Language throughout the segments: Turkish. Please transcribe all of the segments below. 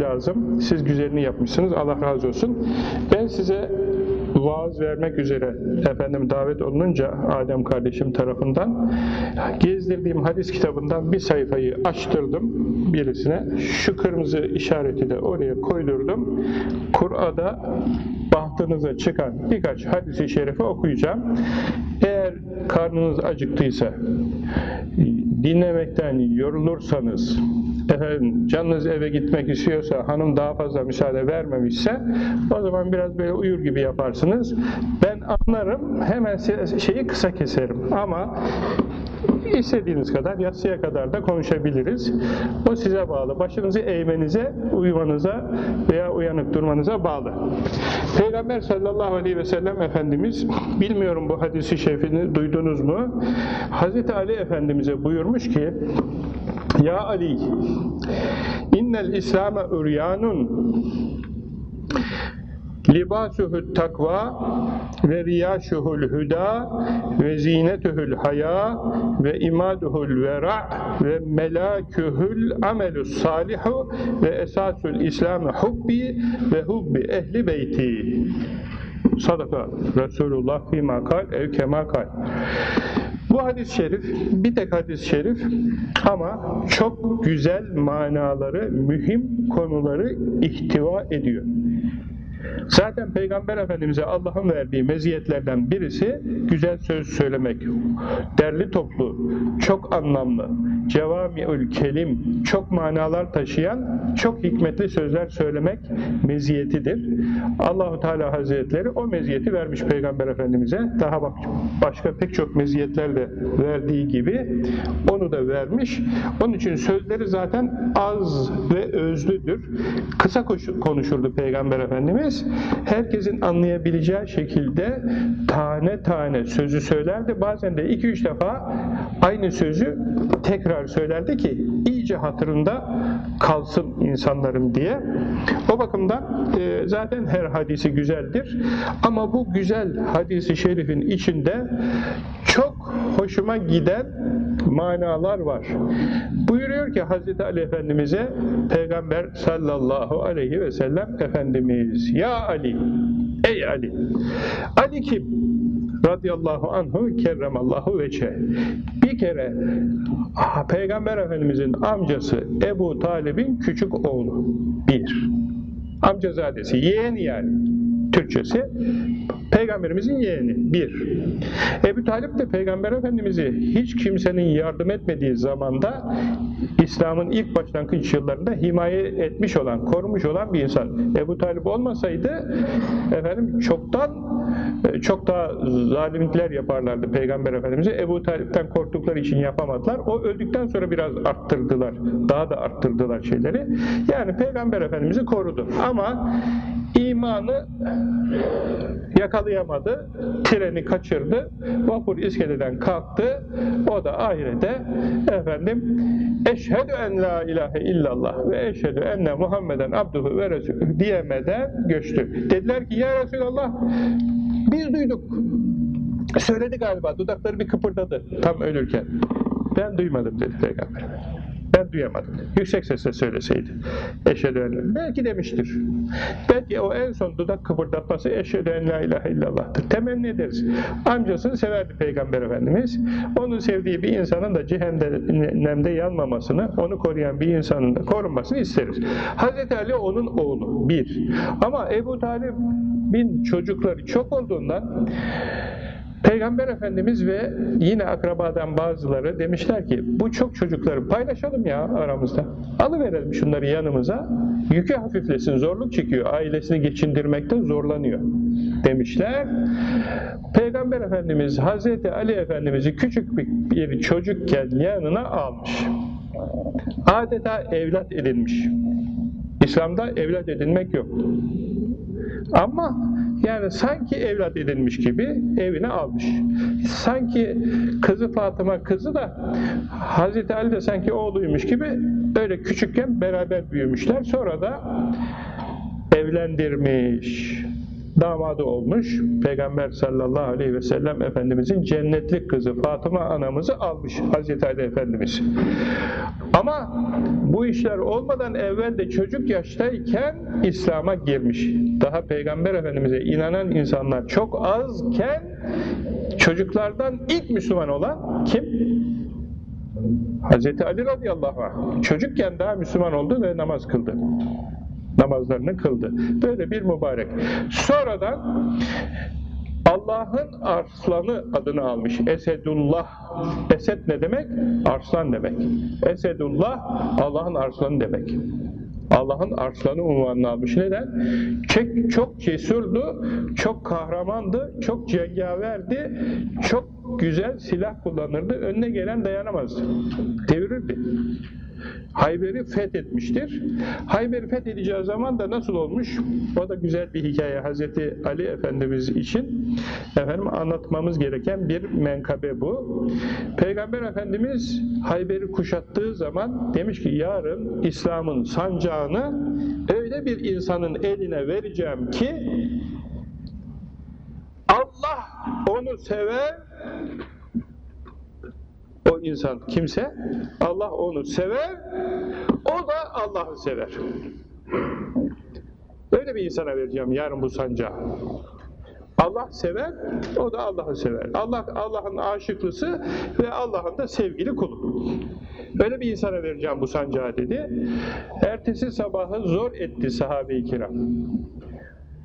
lazım. Siz güzelini yapmışsınız. Allah razı olsun. Ben size vaaz vermek üzere efendim davet olununca Adem kardeşim tarafından gezdirdiğim hadis kitabından bir sayfayı açtırdım birisine. Şu kırmızı işareti de oraya koydurdum. Kur'a'da bahtınıza çıkan birkaç hadisi şerifi okuyacağım. Eğer karnınız acıktıysa, dinlemekten yorulursanız, efendim canınız eve gitmek istiyorsa, hanım daha fazla müsaade vermemişse, o zaman biraz böyle uyur gibi yaparsınız. Ben anlarım, hemen şeyi kısa keserim. Ama istediğiniz kadar, yatsıya kadar da konuşabiliriz. O size bağlı. Başınızı eğmenize, uyumanıza veya uyanık durmanıza bağlı. Peygamber sallallahu aleyhi ve sellem Efendimiz, bilmiyorum bu hadisi şerifini duydunuz mu? Hazreti Ali Efendimiz'e buyurmuş ki, Ya Ali, innel İslam'a üryanun libasuhut takva ve riyaşuhul huda ve zinetuhul haya ve imaduhul vera ve melakühül amelus salihu ve esasul İslam'ı hubbi ve hubbi ehli beyti sadaka Resulullah fîmâ kal ev kemâ bu hadis-i şerif, bir tek hadis-i şerif ama çok güzel manaları, mühim konuları ihtiva ediyor. Zaten Peygamber Efendimiz'e Allah'ın verdiği meziyetlerden birisi güzel söz söylemek. Derli toplu, çok anlamlı, cevamiül kelim, çok manalar taşıyan, çok hikmetli sözler söylemek meziyetidir. Allahu Teala Hazretleri o meziyeti vermiş Peygamber Efendimiz'e. Daha bak başka pek çok meziyetler de verdiği gibi onu da vermiş. Onun için sözleri zaten az ve özlüdür. Kısa konuşurdu Peygamber Efendimiz herkesin anlayabileceği şekilde tane tane sözü söylerdi. Bazen de iki üç defa aynı sözü tekrar söylerdi ki iyice hatırında kalsın insanların diye. O bakımdan e, zaten her hadisi güzeldir. Ama bu güzel hadisi şerifin içinde çok hoşuma giden manalar var. Buyuruyor ki Hazreti Ali Efendimiz'e Peygamber sallallahu aleyhi ve sellem Efendimiz Ya Ali, ey Ali Ali kim? Radıyallahu anhu kerremallahu veçe. Bir kere Peygamber Efendimizin amcası Ebu Talib'in küçük oğlu. Bir. Amcazadesi, yeğeni yani. Türkçesi Peygamberimizin yeğeni. Bir. Ebu Talip de Peygamber Efendimiz'i hiç kimsenin yardım etmediği zamanda İslam'ın ilk başlangıç yıllarında himaye etmiş olan, korumuş olan bir insan. Ebu Talip olmasaydı efendim çoktan çok daha zalimlikler yaparlardı Peygamber Efendimiz'e. Ebu Talip'ten korktukları için yapamadılar. O öldükten sonra biraz arttırdılar. Daha da arttırdılar şeyleri. Yani Peygamber Efendimiz'i korudu. Ama imanı yakalayamadı. Treni kaçırdı. Vapur iskeleden kalktı. O da ahirete efendim eşhedü en la ilahe illallah ve eşhedü enne Muhammeden abduhu ve resulü diyemeden göçtü. Dediler ki ya Resulallah biz duyduk. Söyledi galiba. Dudakları bir kıpırdadı tam ölürken. Ben duymadım dedi Peygamber. Ben. Yüksek sesle söyleseydi. Eşhedü Belki demiştir. Belki o en son dudak kıpırdatması eşhedü en la ilahe illallah'tır. Temenni ederiz. Amcasını severdi Peygamber Efendimiz. Onu sevdiği bir insanın da cehennemde yanmamasını, onu koruyan bir insanın da korunmasını isteriz. Hazreti Ali onun oğlu. Bir. Ama Ebu Talib bin çocukları çok olduğundan Peygamber Efendimiz ve yine akrabadan bazıları demişler ki bu çok çocukları paylaşalım ya aramızda. Alıverelim şunları yanımıza. Yükü hafiflesin, zorluk çekiyor. Ailesini geçindirmekte zorlanıyor demişler. Peygamber Efendimiz Hazreti Ali Efendimiz'i küçük bir çocukken yanına almış. Adeta evlat edinmiş. İslam'da evlat edinmek yok. Ama yani sanki evlat edinmiş gibi evine almış. Sanki kızı Fatıma kızı da Hazreti Ali de sanki oğluymuş gibi öyle küçükken beraber büyümüşler. Sonra da evlendirmiş. Damadı olmuş. Peygamber sallallahu aleyhi ve sellem Efendimizin cennetlik kızı Fatıma anamızı almış Hazreti Ali Efendimiz. Ama bu işler olmadan evvel de çocuk yaştayken İslam'a girmiş. Daha Peygamber Efendimiz'e inanan insanlar çok azken çocuklardan ilk Müslüman olan kim? Hazreti Ali radıyallahu anh. Çocukken daha Müslüman oldu ve namaz kıldı namazlarını kıldı. Böyle bir mübarek. Sonradan Allah'ın arslanı adını almış. Esedullah. Esed ne demek? Arslan demek. Esedullah Allah'ın arslanı demek. Allah'ın arslanı unvanını almış. Neden? Çok, çok cesurdu, çok kahramandı, çok cengaverdi, çok güzel silah kullanırdı. Önüne gelen dayanamazdı. Devirirdi. Hayber'i fethetmiştir. Hayber'i fethedeceği zaman da nasıl olmuş? O da güzel bir hikaye. Hazreti Ali Efendimiz için efendim anlatmamız gereken bir menkabe bu. Peygamber Efendimiz Hayber'i kuşattığı zaman demiş ki yarın İslam'ın sancağını öyle bir insanın eline vereceğim ki Allah onu sever o insan kimse Allah onu sever o da Allah'ı sever öyle bir insana vereceğim yarın bu sancağı Allah sever, o da Allah'ı sever. Allah Allah'ın aşıklısı ve Allah'ın da sevgili kulu. Öyle bir insana vereceğim bu sancağı dedi. Ertesi sabahı zor etti sahabe-i kiram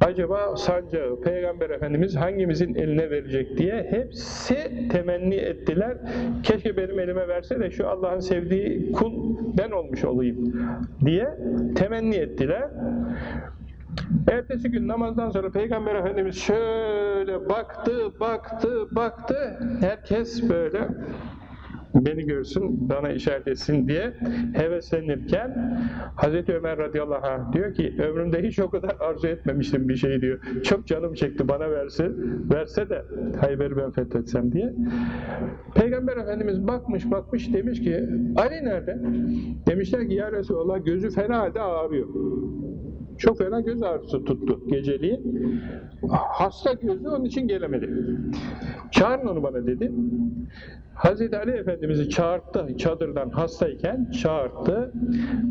acaba sancağı Peygamber Efendimiz hangimizin eline verecek diye hepsi temenni ettiler. Keşke benim elime verse de şu Allah'ın sevdiği kul ben olmuş olayım diye temenni ettiler. Ertesi gün namazdan sonra Peygamber Efendimiz şöyle baktı, baktı, baktı. Herkes böyle beni görsün, bana işaret etsin diye heveslenirken Hazreti Ömer radıyallahu anh diyor ki ömrümde hiç o kadar arzu etmemiştim bir şey diyor. Çok canım çekti bana versin, verse de Hayber'i ben fethetsem diye. Peygamber Efendimiz bakmış bakmış demiş ki Ali nerede? Demişler ki ya Resulallah gözü fena halde ağrıyor. Çok fena göz ağrısı tuttu geceliğin. Hasta gözü onun için gelemedi. Çağırın onu bana dedi. Hazreti Ali Efendimiz'i çağırttı çadırdan hastayken çağırttı.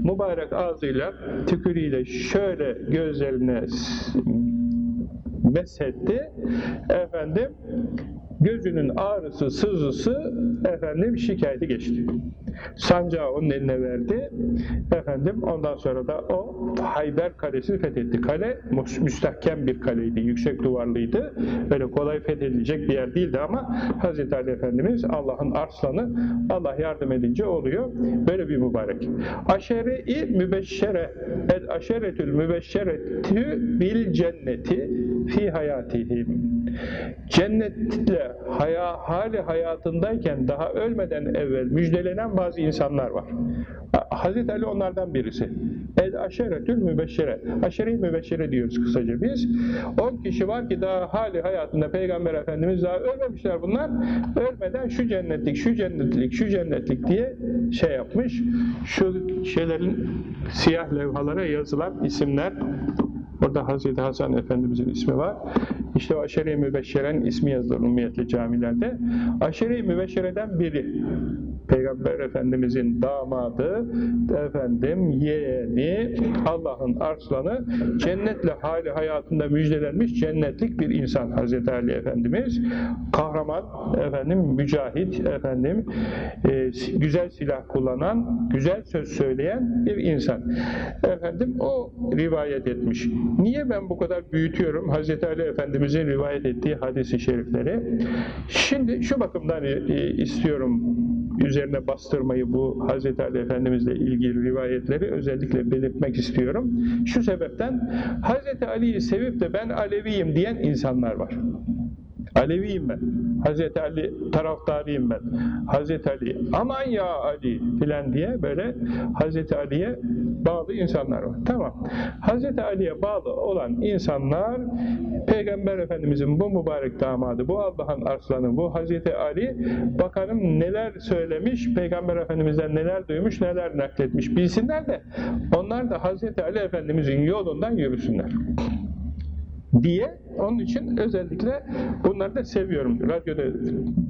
Mübarek ağzıyla tükürüyle şöyle gözlerine mesetti. Efendim gözünün ağrısı, sızısı efendim şikayeti geçti. Sancağı onun eline verdi. Efendim ondan sonra da o Hayber Kalesi'ni fethetti. Kale müstahkem bir kaleydi, yüksek duvarlıydı. Böyle kolay fethedilecek bir yer değildi ama Hz. Ali Efendimiz Allah'ın arslanı Allah yardım edince oluyor. Böyle bir mübarek. Aşere-i mübeşşere el aşeretül mübeşşeretü bil cenneti fi hayatihim. Cennetle haya, hali hayatındayken daha ölmeden evvel müjdelenen bazı insanlar var. Hazreti Ali onlardan birisi. El aşeretül mübeşşere. Aşere-i mübeşşere diyoruz kısaca biz. 10 kişi var ki daha hali hayatında Peygamber Efendimiz daha ölmemişler bunlar. Ölmeden şu cennetlik, şu cennetlik, şu cennetlik diye şey yapmış. Şu şeylerin siyah levhalara yazılan isimler Orada Hazreti Hasan Efendimizin ismi var. İşte aşere-i mübeşşeren ismi yazılır ummiyetle camilerde. Aşere-i mübeşşereden biri. Peygamber Efendimizin damadı, efendim yeğeni, Allah'ın arslanı, cennetle hali hayatında müjdelenmiş cennetlik bir insan Hazreti Ali Efendimiz. Kahraman, efendim mücahit, efendim e, güzel silah kullanan, güzel söz söyleyen bir insan. Efendim o rivayet etmiş. Niye ben bu kadar büyütüyorum Hazreti Ali Efendimizin rivayet ettiği hadisi şerifleri? Şimdi şu bakımdan e, istiyorum üzerine bastırmayı bu Hz. Ali Efendimizle ilgili rivayetleri özellikle belirtmek istiyorum. Şu sebepten Hz. Ali'yi sevip de ben Aleviyim diyen insanlar var. Aleviyim ben. Hazreti Ali taraftarıyım ben. Hazreti Ali aman ya Ali filan diye böyle Hazreti Ali'ye bağlı insanlar var. Tamam. Hazreti Ali'ye bağlı olan insanlar Peygamber Efendimizin bu mübarek damadı, bu Allah'ın arslanı, bu Hazreti Ali bakalım neler söylemiş, Peygamber Efendimiz'den neler duymuş, neler nakletmiş bilsinler de onlar da Hazreti Ali Efendimizin yolundan yürüsünler. Diye onun için özellikle bunları da seviyorum. Radyoda,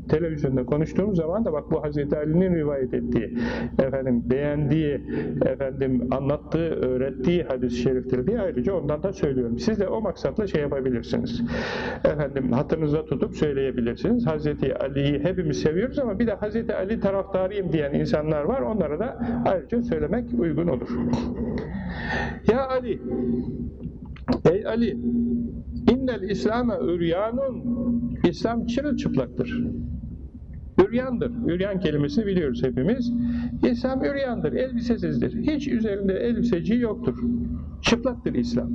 televizyonda konuştuğum zaman da bak bu Hazreti Ali'nin rivayet ettiği, efendim beğendiği, efendim anlattığı, öğrettiği hadis-i şeriftir diye ayrıca ondan da söylüyorum. Siz de o maksatla şey yapabilirsiniz. Efendim hatırınıza tutup söyleyebilirsiniz. Hazreti Ali'yi hepimiz seviyoruz ama bir de Hazreti Ali taraftarıyım diyen insanlar var. Onlara da ayrıca söylemek uygun olur. Ya Ali Ey Ali innel İslam'e üryanun İslam çırılçıplaktır. Üryandır. Üryan kelimesini biliyoruz hepimiz. İslam üryandır, elbisesizdir. Hiç üzerinde elbiseci yoktur. Çıplaktır İslam.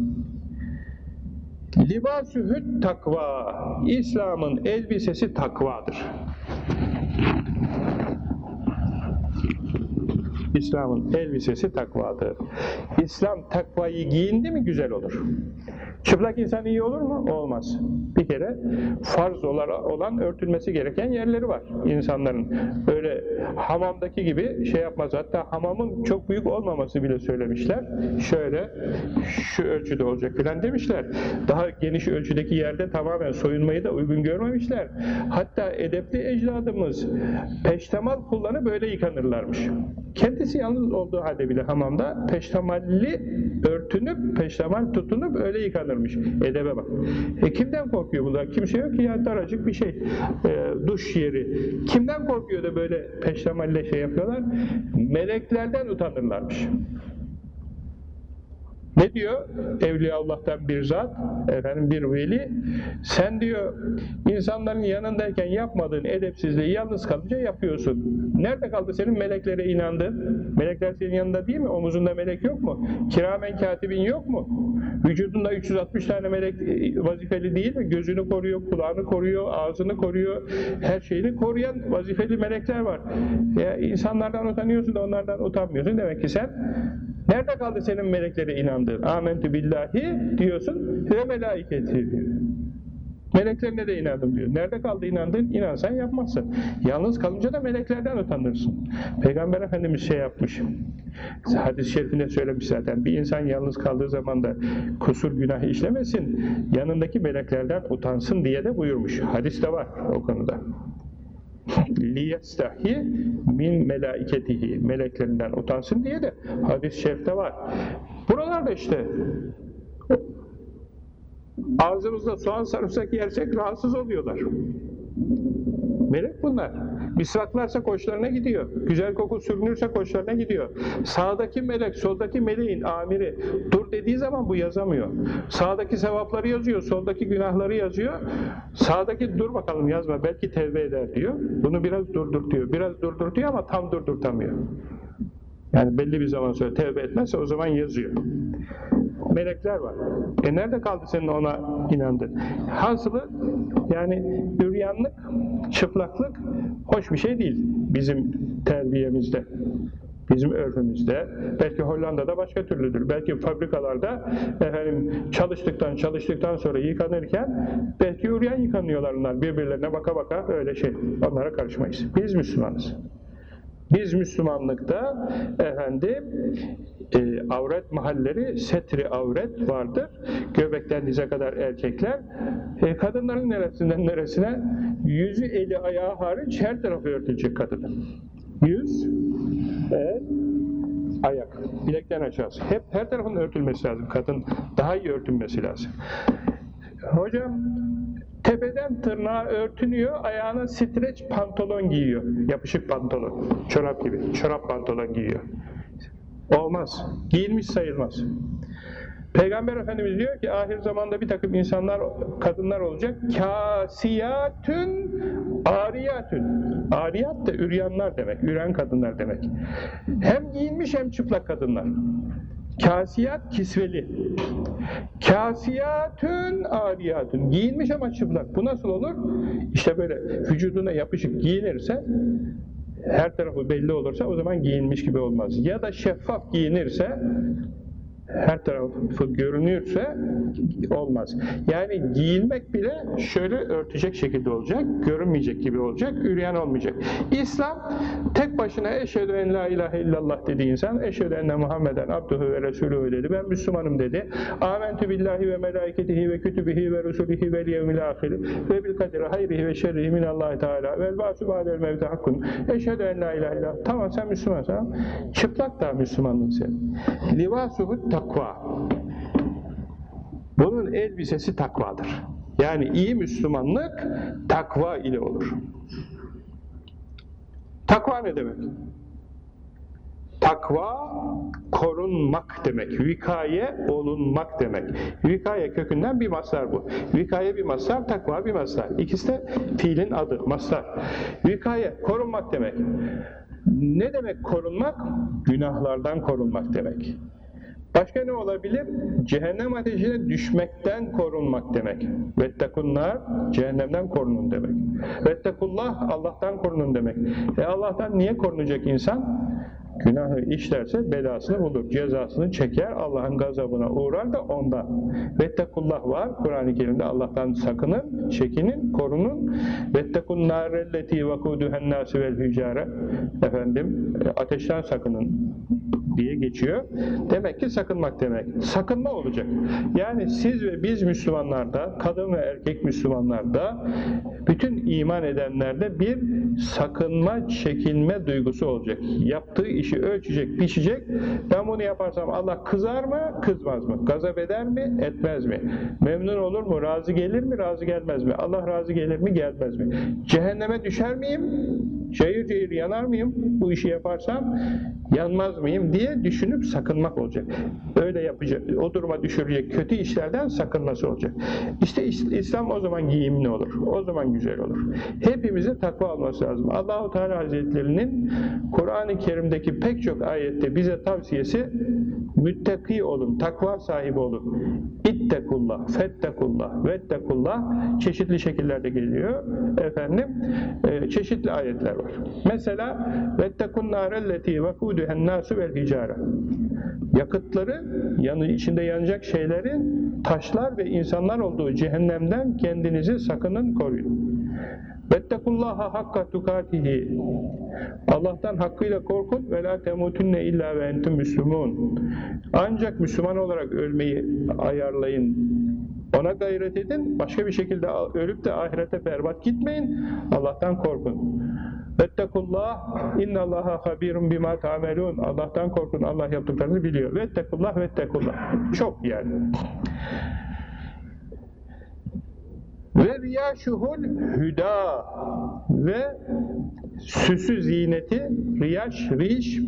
Libasühüt takva. İslam'ın elbisesi takvadır. İslam'ın elbisesi takvadır. İslam takvayı giyindi mi güzel olur. Çıplak insan iyi olur mu? Olmaz. Bir kere farz olan örtülmesi gereken yerleri var insanların. Öyle hamamdaki gibi şey yapmaz. Hatta hamamın çok büyük olmaması bile söylemişler. Şöyle şu ölçüde olacak filan demişler. Daha geniş ölçüdeki yerde tamamen soyunmayı da uygun görmemişler. Hatta edepli ecdadımız peştemal kullanıp böyle yıkanırlarmış. Kendisi yalnız olduğu halde bile hamamda peştemalli örtünüp, peştemal tutunup öyle yıkanırmış. Edebe bak. E kimden korkuyor bunlar? Kimse yok ki ya daracık bir şey. E, duş yeri. Kimden korkuyor da böyle peştemalle şey yapıyorlar? Meleklerden utanırlarmış. Ne diyor? Evliya Allah'tan bir zat, efendim bir veli. Sen diyor insanların yanındayken yapmadığın edepsizliği yalnız kalınca yapıyorsun. Nerede kaldı senin meleklere inandın? Melekler senin yanında değil mi? Omuzunda melek yok mu? Kiramen katibin yok mu? Vücudunda 360 tane melek e, vazifeli değil mi? Gözünü koruyor, kulağını koruyor, ağzını koruyor, her şeyini koruyan vazifeli melekler var. Ya insanlardan utanıyorsun da onlardan utanmıyorsun. Demek ki sen nerede kaldı senin meleklere inandın? İnandın. Amentü billahi diyorsun ve melaiketi diyor. Meleklerine de inandım diyor. Nerede kaldı inandın? İnansan yapmazsın. Yalnız kalınca da meleklerden utanırsın. Peygamber Efendimiz şey yapmış. Hadis-i şerifinde söylemiş zaten. Bir insan yalnız kaldığı zaman da kusur günah işlemesin. Yanındaki meleklerden utansın diye de buyurmuş. Hadis de var o konuda liyestahi min melaiketihi meleklerinden utansın diye de hadis-i şerifte var. Buralarda işte ağzımızda soğan sarımsak yersek rahatsız oluyorlar. Melek bunlar. Misvaklarsa koçlarına gidiyor. Güzel koku sürünürse koçlarına gidiyor. Sağdaki melek, soldaki meleğin amiri dur dediği zaman bu yazamıyor. Sağdaki sevapları yazıyor, soldaki günahları yazıyor. Sağdaki dur bakalım yazma, belki tevbe eder diyor. Bunu biraz durdurtuyor. Biraz durdurtuyor ama tam durdurtamıyor. Yani belli bir zaman sonra tevbe etmezse o zaman yazıyor. Melekler var. E nerede kaldı senin ona inandın? Hasılı yani üryanlık, çıplaklık hoş bir şey değil bizim terbiyemizde. Bizim örfümüzde, belki Hollanda'da başka türlüdür. Belki fabrikalarda efendim çalıştıktan çalıştıktan sonra yıkanırken belki üryan yıkanıyorlar onlar birbirlerine baka baka öyle şey. Onlara karışmayız. Biz Müslümanız. Biz Müslümanlıkta efendim e, avret mahalleri setri avret vardır. Göbekten dize kadar erkekler. E, kadınların neresinden neresine? Yüzü, eli, ayağı hariç her tarafı örtülecek kadının. Yüz, el, ayak, bilekten aşağısı. Hep her tarafın örtülmesi lazım. Kadın daha iyi örtülmesi lazım. Hocam tepeden tırnağa örtünüyor, ayağına streç pantolon giyiyor. Yapışık pantolon, çorap gibi, çorap pantolon giyiyor. Olmaz. Giyilmiş sayılmaz. Peygamber Efendimiz diyor ki ahir zamanda bir takım insanlar, kadınlar olacak. Kasiyatün, ariyatün. Ariyat da üryanlar demek, üren kadınlar demek. Hem giyinmiş hem çıplak kadınlar. Kasiyat kisveli. Kasiyatün ariyatün. Giyinmiş ama çıplak. Bu nasıl olur? İşte böyle vücuduna yapışık giyinirse her tarafı belli olursa o zaman giyinmiş gibi olmaz. Ya da şeffaf giyinirse her tarafı görünürse olmaz. Yani giyinmek bile şöyle örtecek şekilde olacak, görünmeyecek gibi olacak, üryan olmayacak. İslam tek başına eşhedü en la ilahe illallah dedi insan, eşhedü enne Muhammeden abduhu ve resulühü dedi, ben Müslümanım dedi. Amentü billahi ve melaiketihi ve kütübihi ve rusulihi ve yevmil ahiri ve bil kaderi hayrihi ve şerrihi minallahi teala vel ba'su ba'del mevte hakkun. Eşhedü en la ilahe illallah. Tamam sen Müslümansın. Çıplak da Müslümanlığın senin. Livasuhu takva. Bunun elbisesi takvadır. Yani iyi Müslümanlık takva ile olur. Takva ne demek? Takva korunmak demek. Vikaye olunmak demek. Vikaye kökünden bir maslar bu. Vikaye bir maslar, takva bir maslar. İkisi de fiilin adı, maslar. Vikaye korunmak demek. Ne demek korunmak? Günahlardan korunmak demek. Başka ne olabilir? Cehennem ateşine düşmekten korunmak demek. Vettekunlar, cehennemden korunun demek. Vettekullah, Allah'tan korunun demek. E Allah'tan niye korunacak insan? Günahı işlerse belasını bulur, cezasını çeker, Allah'ın gazabına uğrar da ondan. Vettekullah var, Kur'an-ı Kerim'de Allah'tan sakının, çekinin, korunun. Vettekun nârelleti vakûdühen nâsi vel hücâre Efendim, ateşten sakının diye geçiyor. Demek ki sakınmak demek. Sakınma olacak. Yani siz ve biz Müslümanlarda, kadın ve erkek Müslümanlarda, bütün iman edenlerde bir sakınma, çekinme duygusu olacak. Yaptığı işi ölçecek, biçecek. Ben bunu yaparsam Allah kızar mı, kızmaz mı? Gazap eder mi, etmez mi? Memnun olur mu, razı gelir mi, razı gelmez mi? Allah razı gelir mi, gelmez mi? Cehenneme düşer miyim? Cayır cayır yanar mıyım bu işi yaparsam? Yanmaz mıyım diye düşünüp sakınmak olacak. Öyle yapacak, o duruma düşürecek kötü işlerden sakınması olacak. İşte İslam o zaman giyimli olur. O zaman güzel olur. Hepimize takva olması lazım. Allahu Teala Hazretlerinin Kur'an-ı Kerim'deki pek çok ayette bize tavsiyesi müttaki olun, takva sahibi olun. İttekullah, fettekullah, vettekullah çeşitli şekillerde geliyor. Efendim, e, çeşitli ayetler var. Mesela vettekun narelleti vekuduhen nasu vel hicara. Yakıtları, yanı içinde yanacak şeylerin taşlar ve insanlar olduğu cehennemden kendinizi sakının koruyun. Vettekullaha hakka tukatihi. Allah'tan hakkıyla korkun ve la temutunne illa ve entum müslümun. Ancak Müslüman olarak ölmeyi ayarlayın. Ona gayret edin. Başka bir şekilde ölüp de ahirete berbat gitmeyin. Allah'tan korkun. Vettekullah innallaha habirun bima ta'melun. Allah'tan korkun. Allah yaptıklarını biliyor. Vettekullah vettekullah. Çok yani. Ve riyaşuhul hüda ve süsü ziyneti riyaş, riş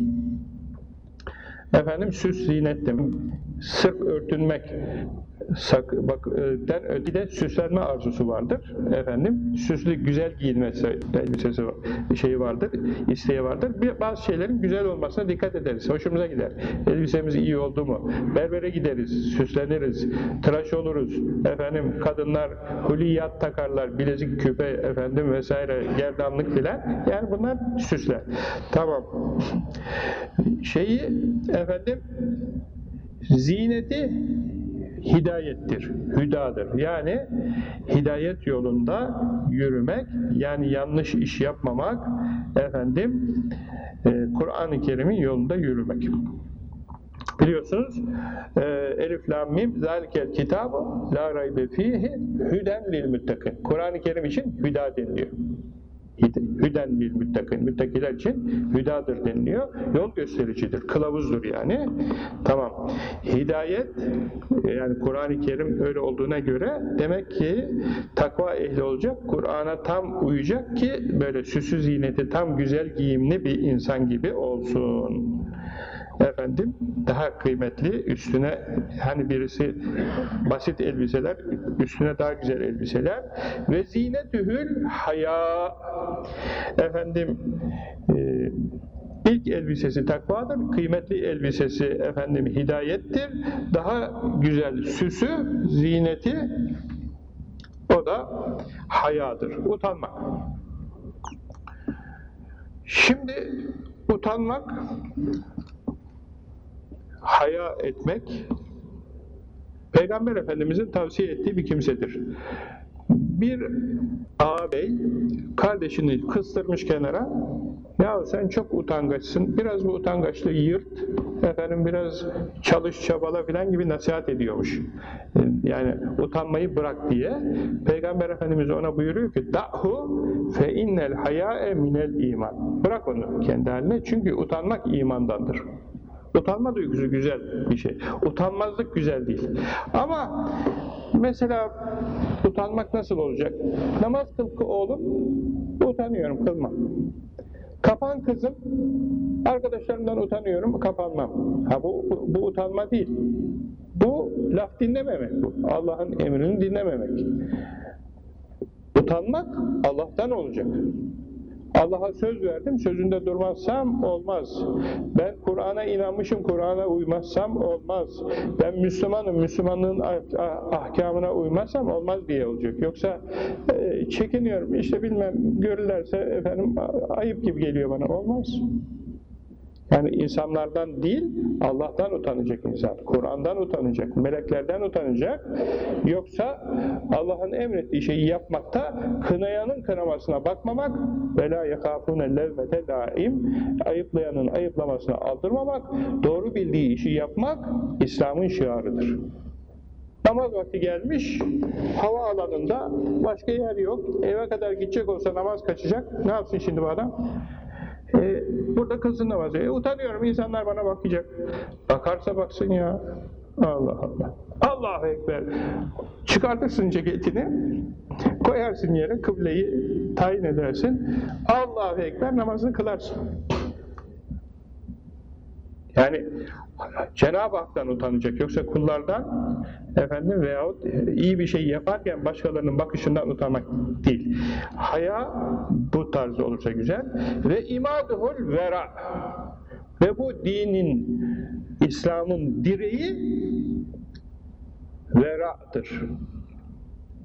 efendim süs zinet demek. Sırf örtünmek sak, bak, den, bir de süslenme arzusu vardır. Efendim, süslü, güzel giyinmesi elbisesi şeyi vardır, isteği vardır. Bir, bazı şeylerin güzel olmasına dikkat ederiz. Hoşumuza gider. Elbisemiz iyi oldu mu? Berbere gideriz, süsleniriz, tıraş oluruz. Efendim, kadınlar huliyat takarlar, bilezik, küpe, efendim vesaire, gerdanlık filan. Yani bunlar süsler. Tamam. Şeyi, efendim, Zineti hidayettir, hüdadır. Yani hidayet yolunda yürümek, yani yanlış iş yapmamak, efendim e, Kur'an-ı Kerim'in yolunda yürümek. Biliyorsunuz e, Elif Lam Mim zalikel kitabu la raybe fihi hüden lil muttakin. Kur'an-ı Kerim için hüda deniliyor. Hüden lil müttakin. Müttakiler için hüdadır deniliyor. Yol göstericidir. Kılavuzdur yani. Tamam. Hidayet yani Kur'an-ı Kerim öyle olduğuna göre demek ki takva ehli olacak. Kur'an'a tam uyacak ki böyle süsü ziyneti tam güzel giyimli bir insan gibi olsun efendim daha kıymetli üstüne hani birisi basit elbiseler üstüne daha güzel elbiseler ve zinetühül haya. Efendim e, ilk elbisesi takvadır kıymetli elbisesi efendim hidayettir. Daha güzel süsü zineti o da hayadır utanmak. Şimdi utanmak haya etmek Peygamber Efendimizin tavsiye ettiği bir kimsedir. Bir ağabey kardeşini kıstırmış kenara ya sen çok utangaçsın, biraz bu utangaçlığı yırt, efendim biraz çalış çabala filan gibi nasihat ediyormuş. Yani utanmayı bırak diye. Peygamber Efendimiz ona buyuruyor ki dahu fe innel haya'e minel iman. Bırak onu kendi haline çünkü utanmak imandandır. Utanma duygusu güzel bir şey. Utanmazlık güzel değil. Ama mesela utanmak nasıl olacak? Namaz kıl oğlum, utanıyorum, kılmam. Kapan kızım, arkadaşlarımdan utanıyorum, kapanmam. Ha bu, bu, bu utanma değil. Bu laf dinlememek bu. Allah'ın emrini dinlememek. Utanmak Allah'tan olacak. Allah'a söz verdim, sözünde durmazsam olmaz. Ben Kur'an'a inanmışım, Kur'an'a uymazsam olmaz. Ben Müslümanım, Müslümanlığın ah, ah, ahkamına uymazsam olmaz diye olacak. Yoksa e, çekiniyorum, işte bilmem, görürlerse efendim ayıp gibi geliyor bana, olmaz. Yani insanlardan değil, Allah'tan utanacak insan. Kur'an'dan utanacak, meleklerden utanacak. Yoksa Allah'ın emrettiği şeyi yapmakta kınayanın kınamasına bakmamak ve la levmete daim ayıplayanın ayıplamasına aldırmamak, doğru bildiği işi yapmak İslam'ın şiarıdır. Namaz vakti gelmiş, hava alanında başka yer yok. Eve kadar gidecek olsa namaz kaçacak. Ne yapsın şimdi bu adam? E, burada kızın namazı. E, utanıyorum insanlar bana bakacak. Bakarsa baksın ya. Allah Allah. Allahu Ekber. Çıkartırsın ceketini, koyarsın yere, kıbleyi tayin edersin. Allahu Ekber namazını kılarsın. Yani Cenab-ı Hak'tan utanacak. Yoksa kullardan efendim veyahut iyi bir şey yaparken başkalarının bakışından utanmak değil. Haya bu tarzda olursa güzel. Ve imaduhul vera. Ve bu dinin, İslam'ın direği vera'dır.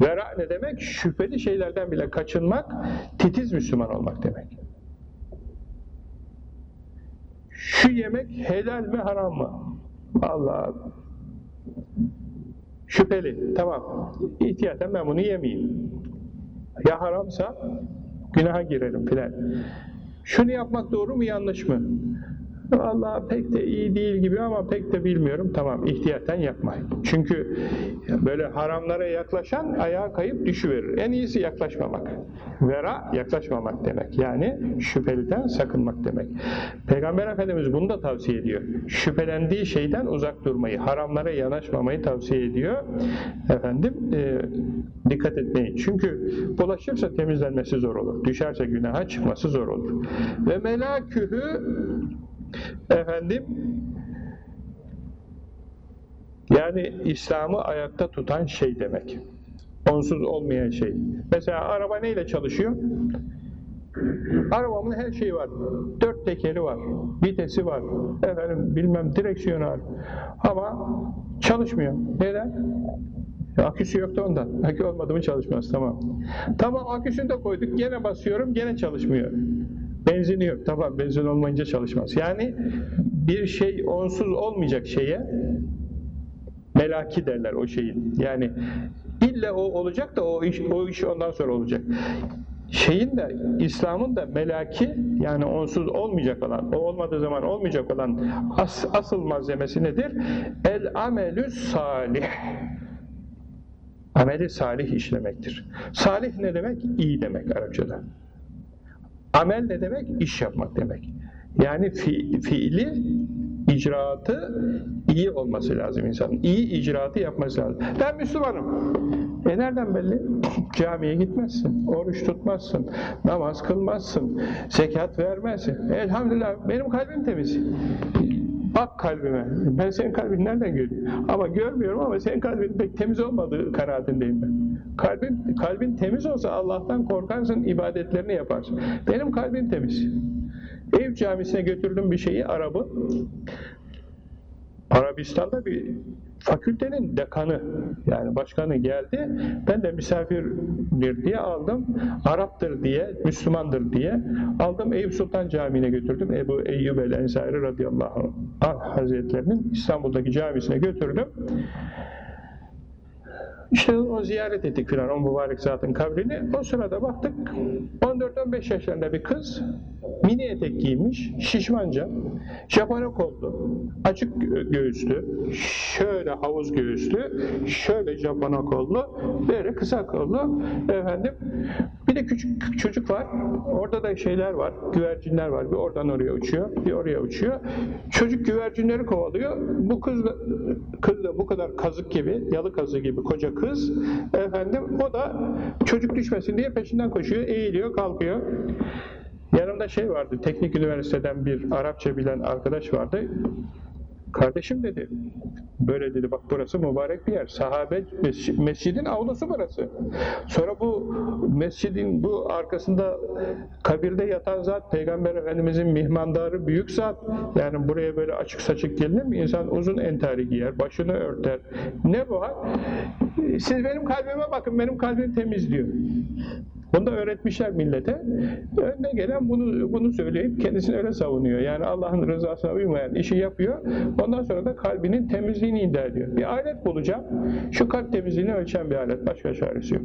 Vera ne demek? Şüpheli şeylerden bile kaçınmak, titiz Müslüman olmak demek. Şu yemek helal mi haram mı? Allah şüpheli. Tamam. İhtiyaten ben bunu yemeyeyim. Ya haramsa günaha girerim filan. Şunu yapmak doğru mu yanlış mı? Allah pek de iyi değil gibi ama pek de bilmiyorum. Tamam ihtiyaten yapma. Çünkü böyle haramlara yaklaşan ayağa kayıp düşüverir. En iyisi yaklaşmamak. Vera yaklaşmamak demek. Yani şüpheliden sakınmak demek. Peygamber Efendimiz bunu da tavsiye ediyor. Şüphelendiği şeyden uzak durmayı, haramlara yanaşmamayı tavsiye ediyor. Efendim e, dikkat etmeyin. Çünkü bulaşırsa temizlenmesi zor olur. Düşerse günaha çıkması zor olur. Ve melakühü Efendim yani İslam'ı ayakta tutan şey demek. Onsuz olmayan şey. Mesela araba neyle çalışıyor? Arabamın her şeyi var. Dört tekeri var. Vitesi var. Efendim bilmem direksiyonu var. Ama çalışmıyor. Neden? Aküsü yoktu ondan. Akü olmadı mı çalışmaz. Tamam. Tamam aküsünü de koyduk. Gene basıyorum. Gene çalışmıyor. Benzini yok. Tamam benzin olmayınca çalışmaz. Yani bir şey onsuz olmayacak şeye melaki derler o şeyin. Yani illa o olacak da o iş, o iş ondan sonra olacak. Şeyin de İslam'ın da melaki yani onsuz olmayacak olan, o olmadığı zaman olmayacak olan as, asıl malzemesi nedir? El amelü salih. Ameli salih işlemektir. Salih ne demek? İyi demek Arapçada. Amel ne demek? İş yapmak demek. Yani fi, fiili, icraatı iyi olması lazım insanın. İyi icraatı yapması lazım. Ben Müslümanım. E nereden belli? Camiye gitmezsin, oruç tutmazsın, namaz kılmazsın, zekat vermezsin. Elhamdülillah benim kalbim temiz. Bak kalbime. Ben senin kalbin nereden görüyorum? Ama görmüyorum ama senin kalbin pek temiz olmadığı kanaatindeyim ben. Kalbin, kalbin temiz olsa Allah'tan korkarsın, ibadetlerini yaparsın. Benim kalbim temiz. Eyüp camisine götürdüm bir şeyi, Arap'ı. Arabistan'da bir fakültenin dekanı yani başkanı geldi. Ben de misafirdir diye aldım. Araptır diye, Müslümandır diye aldım. Eyüp Sultan Camii'ne götürdüm. Ebu Eyyub el-Ensari radıyallahu anh hazretlerinin İstanbul'daki camisine götürdüm. İşte o ziyaret ettik filan o mübarek zatın kabrini. O sırada baktık 14-15 yaşlarında bir kız mini etek giymiş, şişmanca, Japona kollu, açık göğüslü, şöyle havuz göğüslü, şöyle Japona kollu, böyle kısa kollu efendim. Bir de küçük çocuk var. Orada da şeyler var, güvercinler var. Bir oradan oraya uçuyor, bir oraya uçuyor. Çocuk güvercinleri kovalıyor. Bu kız da, kız da bu kadar kazık gibi, yalı kazığı gibi koca kız efendim o da çocuk düşmesin diye peşinden koşuyor, eğiliyor, kalkıyor. Yanımda şey vardı, teknik üniversiteden bir Arapça bilen arkadaş vardı. Kardeşim dedi, böyle dedi bak burası mübarek bir yer. Sahabe mescidin avlusu burası. Sonra bu mescidin bu arkasında kabirde yatan zat Peygamber Efendimizin mihmandarı büyük zat. Yani buraya böyle açık saçık gelinir mi? İnsan uzun entari giyer, başını örter. Ne bu hal? Siz benim kalbime bakın, benim kalbim temiz diyor. Bunu da öğretmişler millete. Önde gelen bunu bunu söyleyip kendisini öyle savunuyor. Yani Allah'ın rızasına uymayan işi yapıyor. Ondan sonra da kalbinin temizliğini iddia ediyor. Bir alet bulacağım. Şu kalp temizliğini ölçen bir alet. Başka çaresi yok.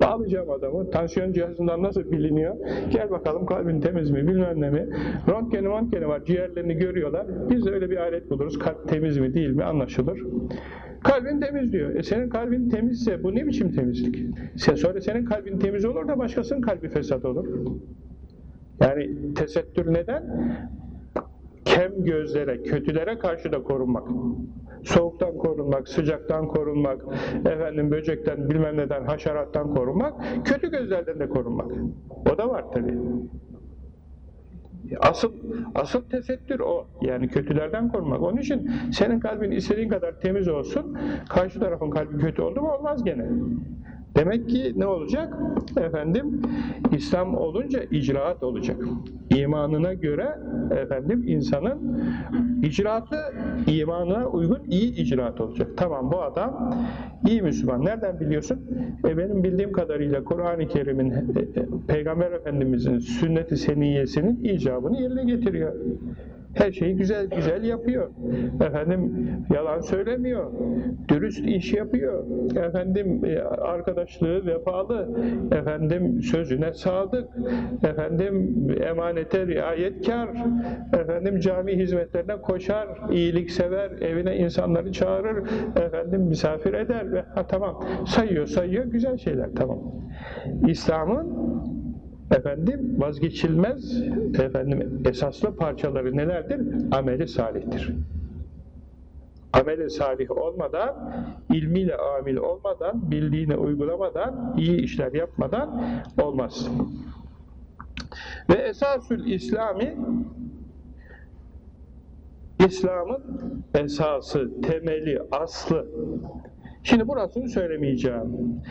Bağlayacağım adamı. Tansiyon cihazından nasıl biliniyor? Gel bakalım kalbin temiz mi bilmem ne mi? Röntgeni röntgeni var. Ciğerlerini görüyorlar. Biz de öyle bir alet buluruz. Kalp temiz mi değil mi anlaşılır. Kalbin temiz diyor. E senin kalbin temizse bu ne biçim temizlik? Sen sonra senin kalbin temiz olur da başkasının kalbi fesat olur. Yani tesettür neden? Kem gözlere, kötülere karşı da korunmak. Soğuktan korunmak, sıcaktan korunmak, efendim böcekten, bilmem neden, haşerattan korunmak, kötü gözlerden de korunmak. O da var tabii. Asıl asıl tesettür o. Yani kötülerden korunmak. Onun için senin kalbin istediğin kadar temiz olsun. Karşı tarafın kalbi kötü oldu mu olmaz gene. Demek ki ne olacak? Efendim İslam olunca icraat olacak. İmanına göre efendim insanın icraatı imanına uygun iyi icraat olacak. Tamam bu adam iyi Müslüman. Nereden biliyorsun? E benim bildiğim kadarıyla Kur'an-ı Kerim'in e, e, Peygamber Efendimiz'in sünnet-i seniyyesinin icabını yerine getiriyor. Her şeyi güzel güzel yapıyor. Efendim yalan söylemiyor. Dürüst iş yapıyor. Efendim e, arkadaşlığı vefalı. Efendim sözüne sadık. Efendim emanete riayetkar. Efendim cami hizmetlerine koşar. iyilik sever. Evine insanları çağırır. Efendim misafir eder. Ve, ha, tamam sayıyor sayıyor güzel şeyler tamam. İslam'ın efendim vazgeçilmez efendim esaslı parçaları nelerdir? Ameli salihtir. Ameli salih olmadan, ilmiyle amil olmadan, bildiğini uygulamadan, iyi işler yapmadan olmaz. Ve esasül İslami İslam'ın esası, temeli, aslı. Şimdi burasını söylemeyeceğim.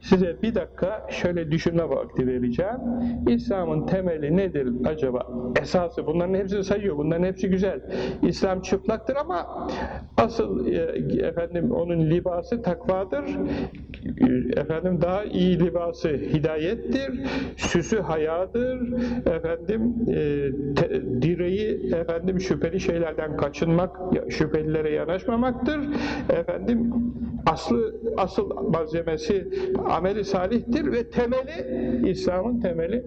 Size bir dakika şöyle düşünme vakti vereceğim. İslam'ın temeli nedir acaba? Esası bunların hepsini sayıyor. Bunların hepsi güzel. İslam çıplaktır ama asıl e, efendim onun libası takvadır. Efendim daha iyi libası hidayettir. Süsü hayadır. Efendim e, te, direği efendim şüpheli şeylerden kaçınmak, şüphelilere yanaşmamaktır. Efendim aslı asıl malzemesi ameli salihtir ve temeli, İslam'ın temeli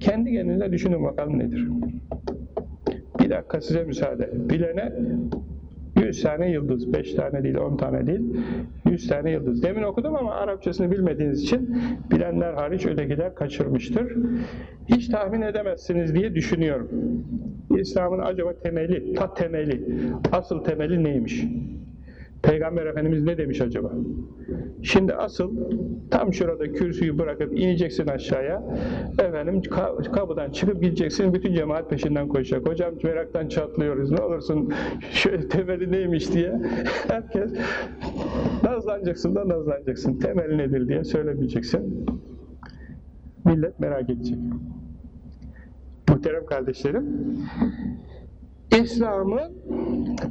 kendi kendine düşünün bakalım nedir? Bir dakika size müsaade. Bilene 100 tane yıldız, 5 tane değil, 10 tane değil, 100 tane yıldız. Demin okudum ama Arapçasını bilmediğiniz için bilenler hariç ötekiler kaçırmıştır. Hiç tahmin edemezsiniz diye düşünüyorum. İslam'ın acaba temeli, ta temeli, asıl temeli neymiş? Peygamber Efendimiz ne demiş acaba? Şimdi asıl tam şurada kürsüyü bırakıp ineceksin aşağıya. Efendim kapıdan çıkıp gideceksin. Bütün cemaat peşinden koşacak. Hocam meraktan çatlıyoruz. Ne olursun şöyle temeli neymiş diye. Herkes nazlanacaksın da nazlanacaksın. Temel nedir diye söylemeyeceksin. Millet merak edecek. Muhterem kardeşlerim, İslam'ın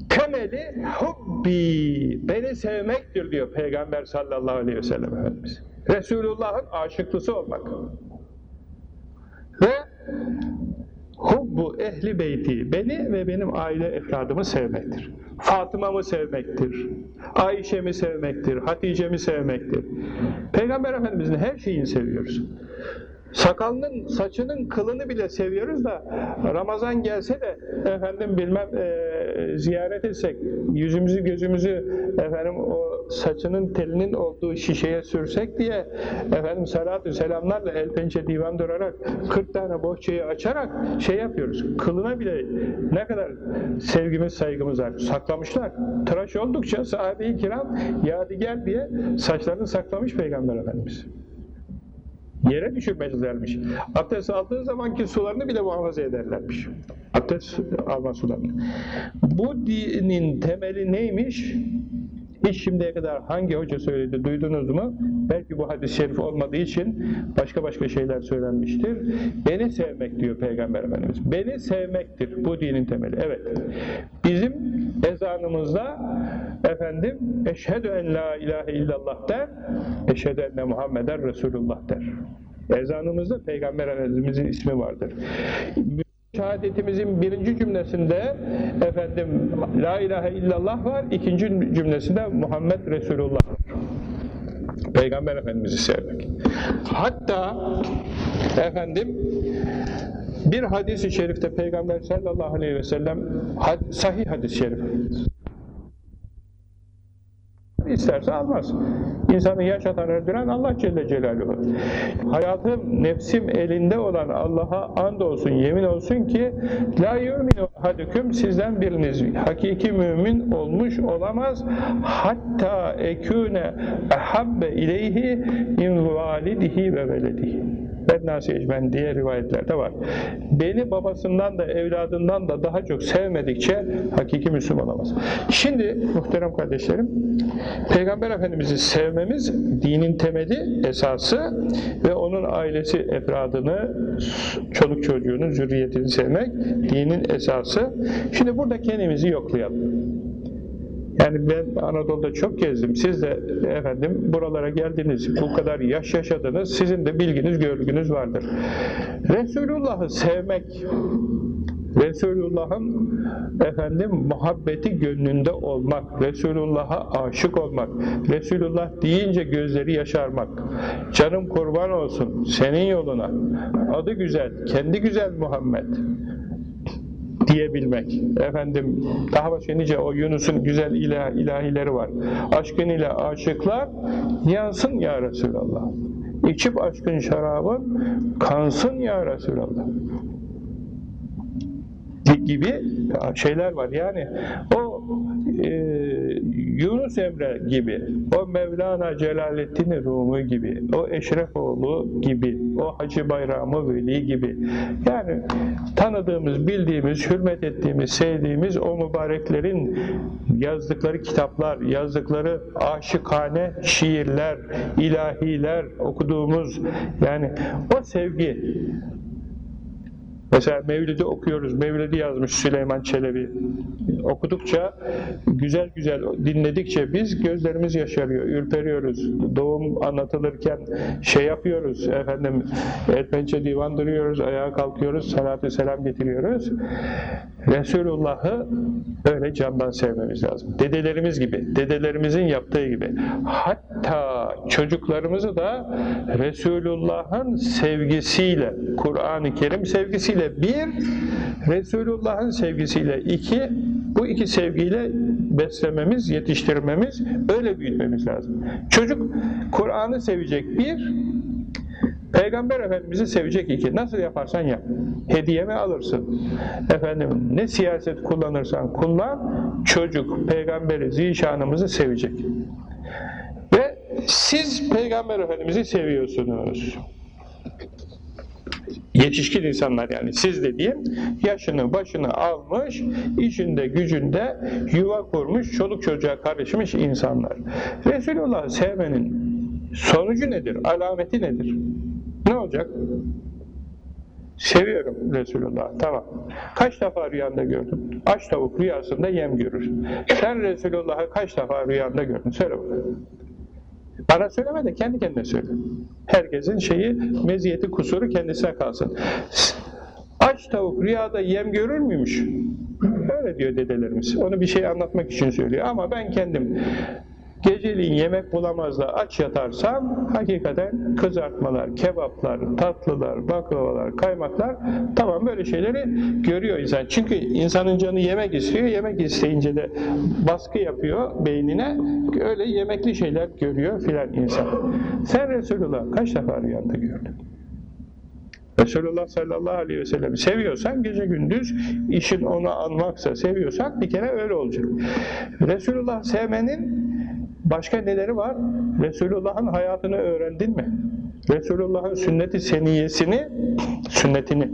temeli hubbi, beni sevmektir diyor Peygamber sallallahu aleyhi ve sellem Efendimiz. Resulullah'ın aşıklısı olmak. Ve hubbu ehli beyti, beni ve benim aile efradımı sevmektir. Fatıma'mı sevmektir, Ayşe'mi sevmektir, Hatice'mi sevmektir. Peygamber Efendimiz'in her şeyini seviyoruz. Sakalının, saçının kılını bile seviyoruz da Ramazan gelse de efendim bilmem e, ziyaret etsek, yüzümüzü gözümüzü efendim o saçının telinin olduğu şişeye sürsek diye efendim salatü selamlarla el pençe divan durarak 40 tane bohçayı açarak şey yapıyoruz. Kılına bile ne kadar sevgimiz saygımız var. Saklamışlar. Tıraş oldukça sahabe-i kiram yadigar diye saçlarını saklamış Peygamber Efendimiz. Yere düşürmezlermiş. Abdest aldığı zamanki sularını bile muhafaza ederlermiş. Abdest alma sularını. Bu dinin temeli neymiş? Hiç şimdiye kadar hangi hoca söyledi duydunuz mu? Belki bu hadis-i şerif olmadığı için başka başka şeyler söylenmiştir. Beni sevmek diyor Peygamber Efendimiz. Beni sevmektir bu dinin temeli. Evet. Bizim ezanımızda efendim eşhedü en la ilahe illallah der, eşhedü enne Muhammeden Resulullah der. Ezanımızda Peygamber Efendimizin ismi vardır. Şehadetimizin birinci cümlesinde efendim La ilahe illallah var, ikinci cümlesinde Muhammed Resulullah. Peygamber Efendimiz'i sevmek. Hatta efendim bir hadis-i şerifte Peygamber sallallahu aleyhi ve sellem sahih hadis-i şerif İsterse almaz. İnsanı yaşatan, öldüren Allah Celle Celaluhu. Hayatım, nefsim elinde olan Allah'a and olsun, yemin olsun ki la yu'minu hadüküm sizden biriniz hakiki mümin olmuş olamaz hatta ekune ehabbe ileyhi min validihi ve veledihi. Bennasi ecmen diye rivayetlerde var. Beni babasından da evladından da daha çok sevmedikçe hakiki Müslüman olamaz. Şimdi muhterem kardeşlerim Peygamber Efendimiz'i sevmemiz dinin temeli, esası ve onun ailesi efradını, çoluk çocuğunu, zürriyetini sevmek dinin esası. Şimdi burada kendimizi yoklayalım. Yani ben Anadolu'da çok gezdim. Siz de efendim buralara geldiniz. Bu kadar yaş yaşadınız. Sizin de bilginiz, görgünüz vardır. Resulullah'ı sevmek Resulullah'ın efendim muhabbeti gönlünde olmak, Resulullah'a aşık olmak, Resulullah deyince gözleri yaşarmak, canım kurban olsun senin yoluna, adı güzel, kendi güzel Muhammed diyebilmek. Efendim daha başka nice o Yunus'un güzel ilah, ilahileri var. Aşkın ile aşıklar yansın ya Resulallah. İçip aşkın şarabın kansın ya Resulallah gibi şeyler var. Yani o e, Yunus Emre gibi, o Mevlana Celaleddin Rumi gibi, o Eşrefoğlu gibi, o Hacı Bayramı Veli gibi. Yani tanıdığımız, bildiğimiz, hürmet ettiğimiz, sevdiğimiz o mübareklerin yazdıkları kitaplar, yazdıkları aşıkane şiirler, ilahiler okuduğumuz yani o sevgi Mesela Mevlid'i okuyoruz. Mevlid'i yazmış Süleyman Çelebi. Okudukça, güzel güzel dinledikçe biz gözlerimiz yaşarıyor, ürperiyoruz. Doğum anlatılırken şey yapıyoruz, efendim etmençe divan duruyoruz, ayağa kalkıyoruz, salatü selam getiriyoruz. Resulullah'ı öyle candan sevmemiz lazım. Dedelerimiz gibi, dedelerimizin yaptığı gibi. Hatta çocuklarımızı da Resulullah'ın sevgisiyle, Kur'an-ı Kerim sevgisiyle bir, Resulullah'ın sevgisiyle iki, bu iki sevgiyle beslememiz, yetiştirmemiz, öyle büyütmemiz lazım. Çocuk Kur'an'ı sevecek bir, Peygamber Efendimiz'i sevecek iki. Nasıl yaparsan yap. Hediye mi alırsın? Efendim ne siyaset kullanırsan kullan, çocuk Peygamberi zişanımızı sevecek. Ve siz Peygamber Efendimiz'i seviyorsunuz. Yetişkin insanlar yani siz dediğim yaşını başını almış, işinde gücünde yuva kurmuş, çoluk çocuğa karışmış insanlar. Resulullah'ı sevmenin sonucu nedir? Alameti nedir? Ne olacak? Seviyorum Resulullah. Tamam. Kaç defa rüyanda gördün? Aç tavuk rüyasında yem görür. Sen Resulullah'ı kaç defa rüyanda gördün? Söyle bakalım. Bana söyleme de kendi kendine söyle. Herkesin şeyi, meziyeti, kusuru kendisine kalsın. Aç tavuk rüyada yem görür müymüş? Öyle diyor dedelerimiz. Onu bir şey anlatmak için söylüyor. Ama ben kendim Geceliğin yemek bulamaz da aç yatarsam hakikaten kızartmalar, kebaplar, tatlılar, baklavalar, kaymaklar tamam böyle şeyleri görüyor insan. Çünkü insanın canı yemek istiyor. Yemek isteyince de baskı yapıyor beynine. Öyle yemekli şeyler görüyor filan insan. Sen Resulullah kaç defa rüyanda gördün? Resulullah sallallahu aleyhi ve sellem seviyorsan gece gündüz işin onu anmaksa seviyorsan bir kere öyle olacak. Resulullah sevmenin Başka neleri var? Resulullah'ın hayatını öğrendin mi? Resulullah'ın sünneti seniyesini, sünnetini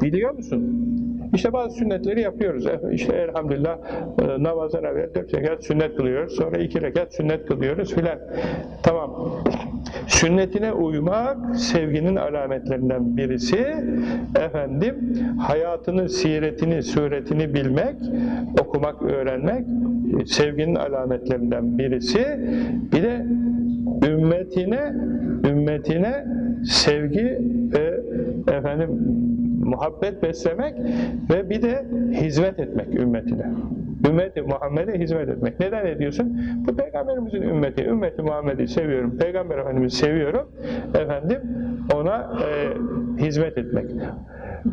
biliyor musun? İşte bazı sünnetleri yapıyoruz. İşte elhamdülillah e, namazdan evvel dört rekat sünnet kılıyoruz. Sonra iki rekat sünnet kılıyoruz filan. Tamam. Sünnetine uymak sevginin alametlerinden birisi. Efendim hayatını, siretini, suretini bilmek, okumak, öğrenmek sevginin alametlerinden birisi. Bir de ümmetine ümmetine sevgi ve efendim muhabbet beslemek ve bir de hizmet etmek ümmetine. Ümmeti Muhammed'e hizmet etmek. Neden ediyorsun? Bu peygamberimizin ümmeti. Ümmeti Muhammed'i seviyorum. Peygamber Efendimiz'i seviyorum. Efendim ona e, hizmet etmek.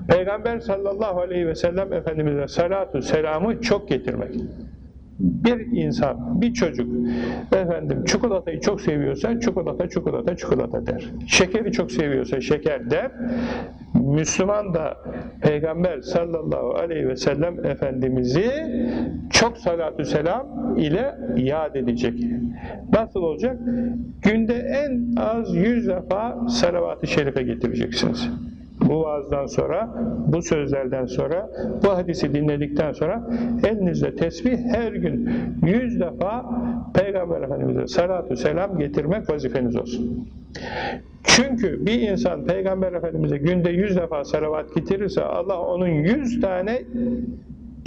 Peygamber sallallahu aleyhi ve sellem Efendimiz'e salatu selamı çok getirmek. Bir insan, bir çocuk efendim çikolatayı çok seviyorsa çikolata, çikolata, çikolata der. Şekeri çok seviyorsa şeker der. Müslüman da Peygamber sallallahu aleyhi ve sellem Efendimiz'i çok salatü selam ile yad edecek. Nasıl olacak? Günde en az yüz defa salavat-ı şerife getireceksiniz bu vaazdan sonra, bu sözlerden sonra, bu hadisi dinledikten sonra elinizde tesbih her gün yüz defa Peygamber Efendimiz'e salatu selam getirmek vazifeniz olsun. Çünkü bir insan Peygamber Efendimiz'e günde yüz defa salavat getirirse Allah onun yüz tane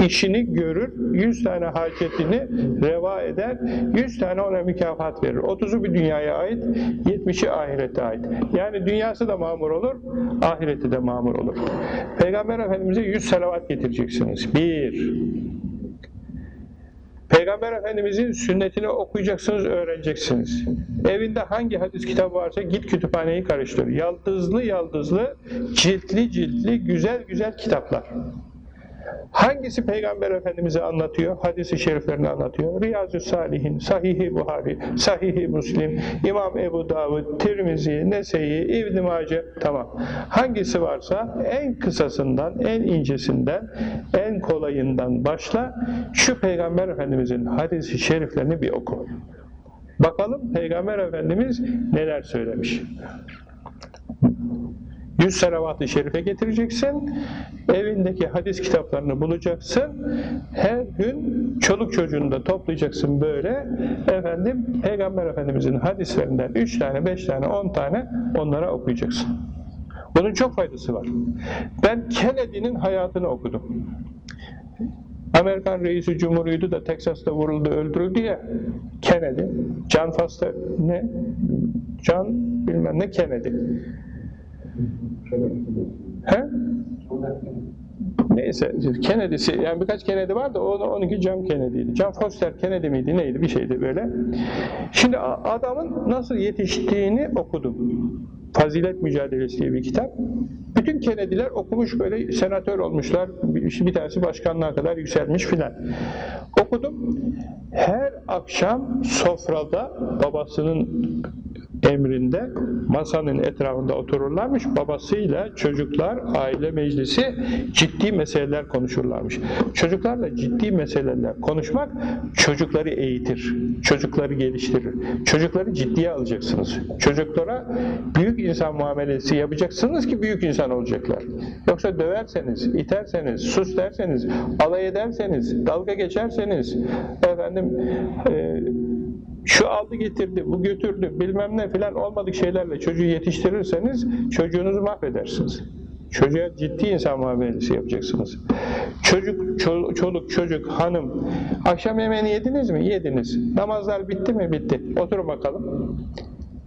işini görür, yüz tane hacetini reva eder, yüz tane ona mükafat verir. Otuzu bir dünyaya ait, yetmişi ahirete ait. Yani dünyası da mamur olur, ahireti de mamur olur. Peygamber Efendimiz'e yüz salavat getireceksiniz. Bir. Peygamber Efendimiz'in sünnetini okuyacaksınız, öğreneceksiniz. Evinde hangi hadis kitabı varsa git kütüphaneyi karıştır. Yaldızlı yaldızlı, ciltli ciltli, güzel güzel kitaplar. Hangisi Peygamber Efendimiz'i anlatıyor? Hadis-i şeriflerini anlatıyor. Riyazu Salihin, Sahih-i Buhari, Sahih-i Müslim, İmam Ebu Davud, Tirmizi, Nese'yi, İbn-i Mace, tamam. Hangisi varsa en kısasından, en incesinden, en kolayından başla, şu Peygamber Efendimiz'in hadis-i şeriflerini bir oku. Bakalım Peygamber Efendimiz neler söylemiş. Yüz salavat-ı şerife getireceksin, evindeki hadis kitaplarını bulacaksın, her gün çoluk çocuğunu da toplayacaksın böyle, efendim, Peygamber Efendimizin hadislerinden üç tane, beş tane, on tane onlara okuyacaksın. Bunun çok faydası var. Ben Kennedy'nin hayatını okudum. Amerikan reisi cumhuruydu da Teksas'ta vuruldu, öldürüldü ya Kennedy. John Foster ne? John bilmem ne Kennedy. He? Neyse, Kennedy'si, yani birkaç Kennedy var da o da onunki John Kennedy'ydi. John Foster Kennedy miydi, neydi, bir şeydi böyle. Şimdi adamın nasıl yetiştiğini okudum. Fazilet Mücadelesi diye bir kitap. Bütün Kennedy'ler okumuş böyle senatör olmuşlar, bir tanesi başkanlığa kadar yükselmiş filan. Okudum. Her akşam sofrada babasının emrinde masanın etrafında otururlarmış. Babasıyla çocuklar, aile meclisi ciddi meseleler konuşurlarmış. Çocuklarla ciddi meseleler konuşmak çocukları eğitir, çocukları geliştirir. Çocukları ciddiye alacaksınız. Çocuklara büyük insan muamelesi yapacaksınız ki büyük insan olacaklar. Yoksa döverseniz, iterseniz, sus derseniz, alay ederseniz, dalga geçerseniz, efendim, e, şu aldı getirdi, bu götürdü, bilmem ne filan olmadık şeylerle çocuğu yetiştirirseniz çocuğunuzu mahvedersiniz. Çocuğa ciddi insan muamelesi yapacaksınız. Çocuk, çoluk, çoluk, çocuk, hanım. Akşam yemeğini yediniz mi? Yediniz. Namazlar bitti mi? Bitti. Oturun bakalım.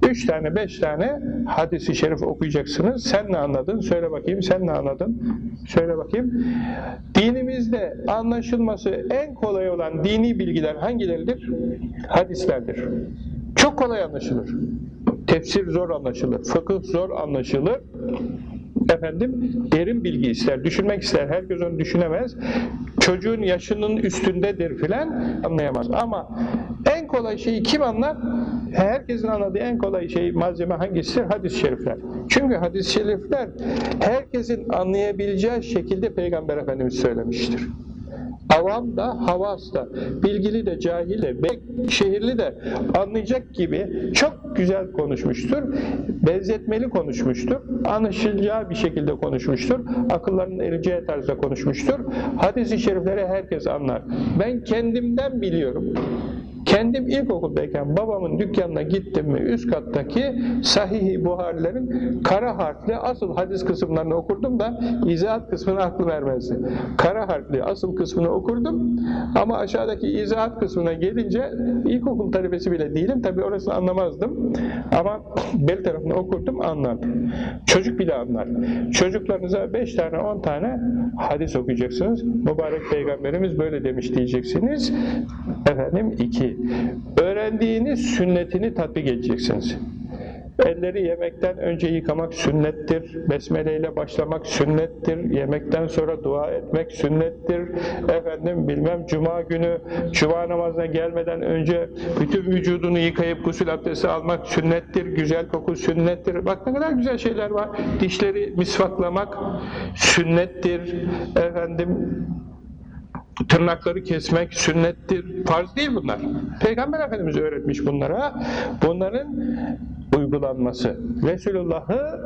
Üç tane, beş tane hadisi şerif okuyacaksınız. Sen ne anladın? Söyle bakayım. Sen ne anladın? Söyle bakayım. Dinimizde anlaşılması en kolay olan dini bilgiler hangileridir? Hadislerdir. Çok kolay anlaşılır. Tefsir zor anlaşılır. Fıkıh zor anlaşılır efendim derin bilgi ister, düşünmek ister. Herkes onu düşünemez. Çocuğun yaşının üstündedir filan anlayamaz. Ama en kolay şeyi kim anlar? Herkesin anladığı en kolay şey malzeme hangisi? Hadis-i şerifler. Çünkü hadis-i şerifler herkesin anlayabileceği şekilde Peygamber Efendimiz söylemiştir. Avam da, havas da, bilgili de, cahil de, şehirli de anlayacak gibi çok güzel konuşmuştur. Benzetmeli konuşmuştur. Anlaşılacağı bir şekilde konuşmuştur. Akıllarının ereceği tarzda konuşmuştur. Hadis-i şerifleri herkes anlar. Ben kendimden biliyorum. Kendim ilkokuldayken babamın dükkanına gittim mi üst kattaki Sahih-i Buharilerin kara harfli asıl hadis kısımlarını okurdum da izahat kısmını aklı vermezdi. Kara harfli asıl kısmını okurdum ama aşağıdaki izahat kısmına gelince ilkokul talebesi bile değilim tabi orasını anlamazdım ama bel tarafını okurdum anlardım. Çocuk bile anlar. Çocuklarınıza beş tane on tane hadis okuyacaksınız. Mübarek Peygamberimiz böyle demiş diyeceksiniz. Efendim iki. Öğrendiğiniz sünnetini tatbik edeceksiniz. Elleri yemekten önce yıkamak sünnettir. Besmele ile başlamak sünnettir. Yemekten sonra dua etmek sünnettir. Efendim bilmem cuma günü cuma namazına gelmeden önce bütün vücudunu yıkayıp gusül abdesti almak sünnettir. Güzel koku sünnettir. Bak ne kadar güzel şeyler var. Dişleri misvaklamak sünnettir. Efendim tırnakları kesmek sünnettir. Farz değil bunlar. Peygamber Efendimiz öğretmiş bunlara. Bunların uygulanması. Resulullah'ı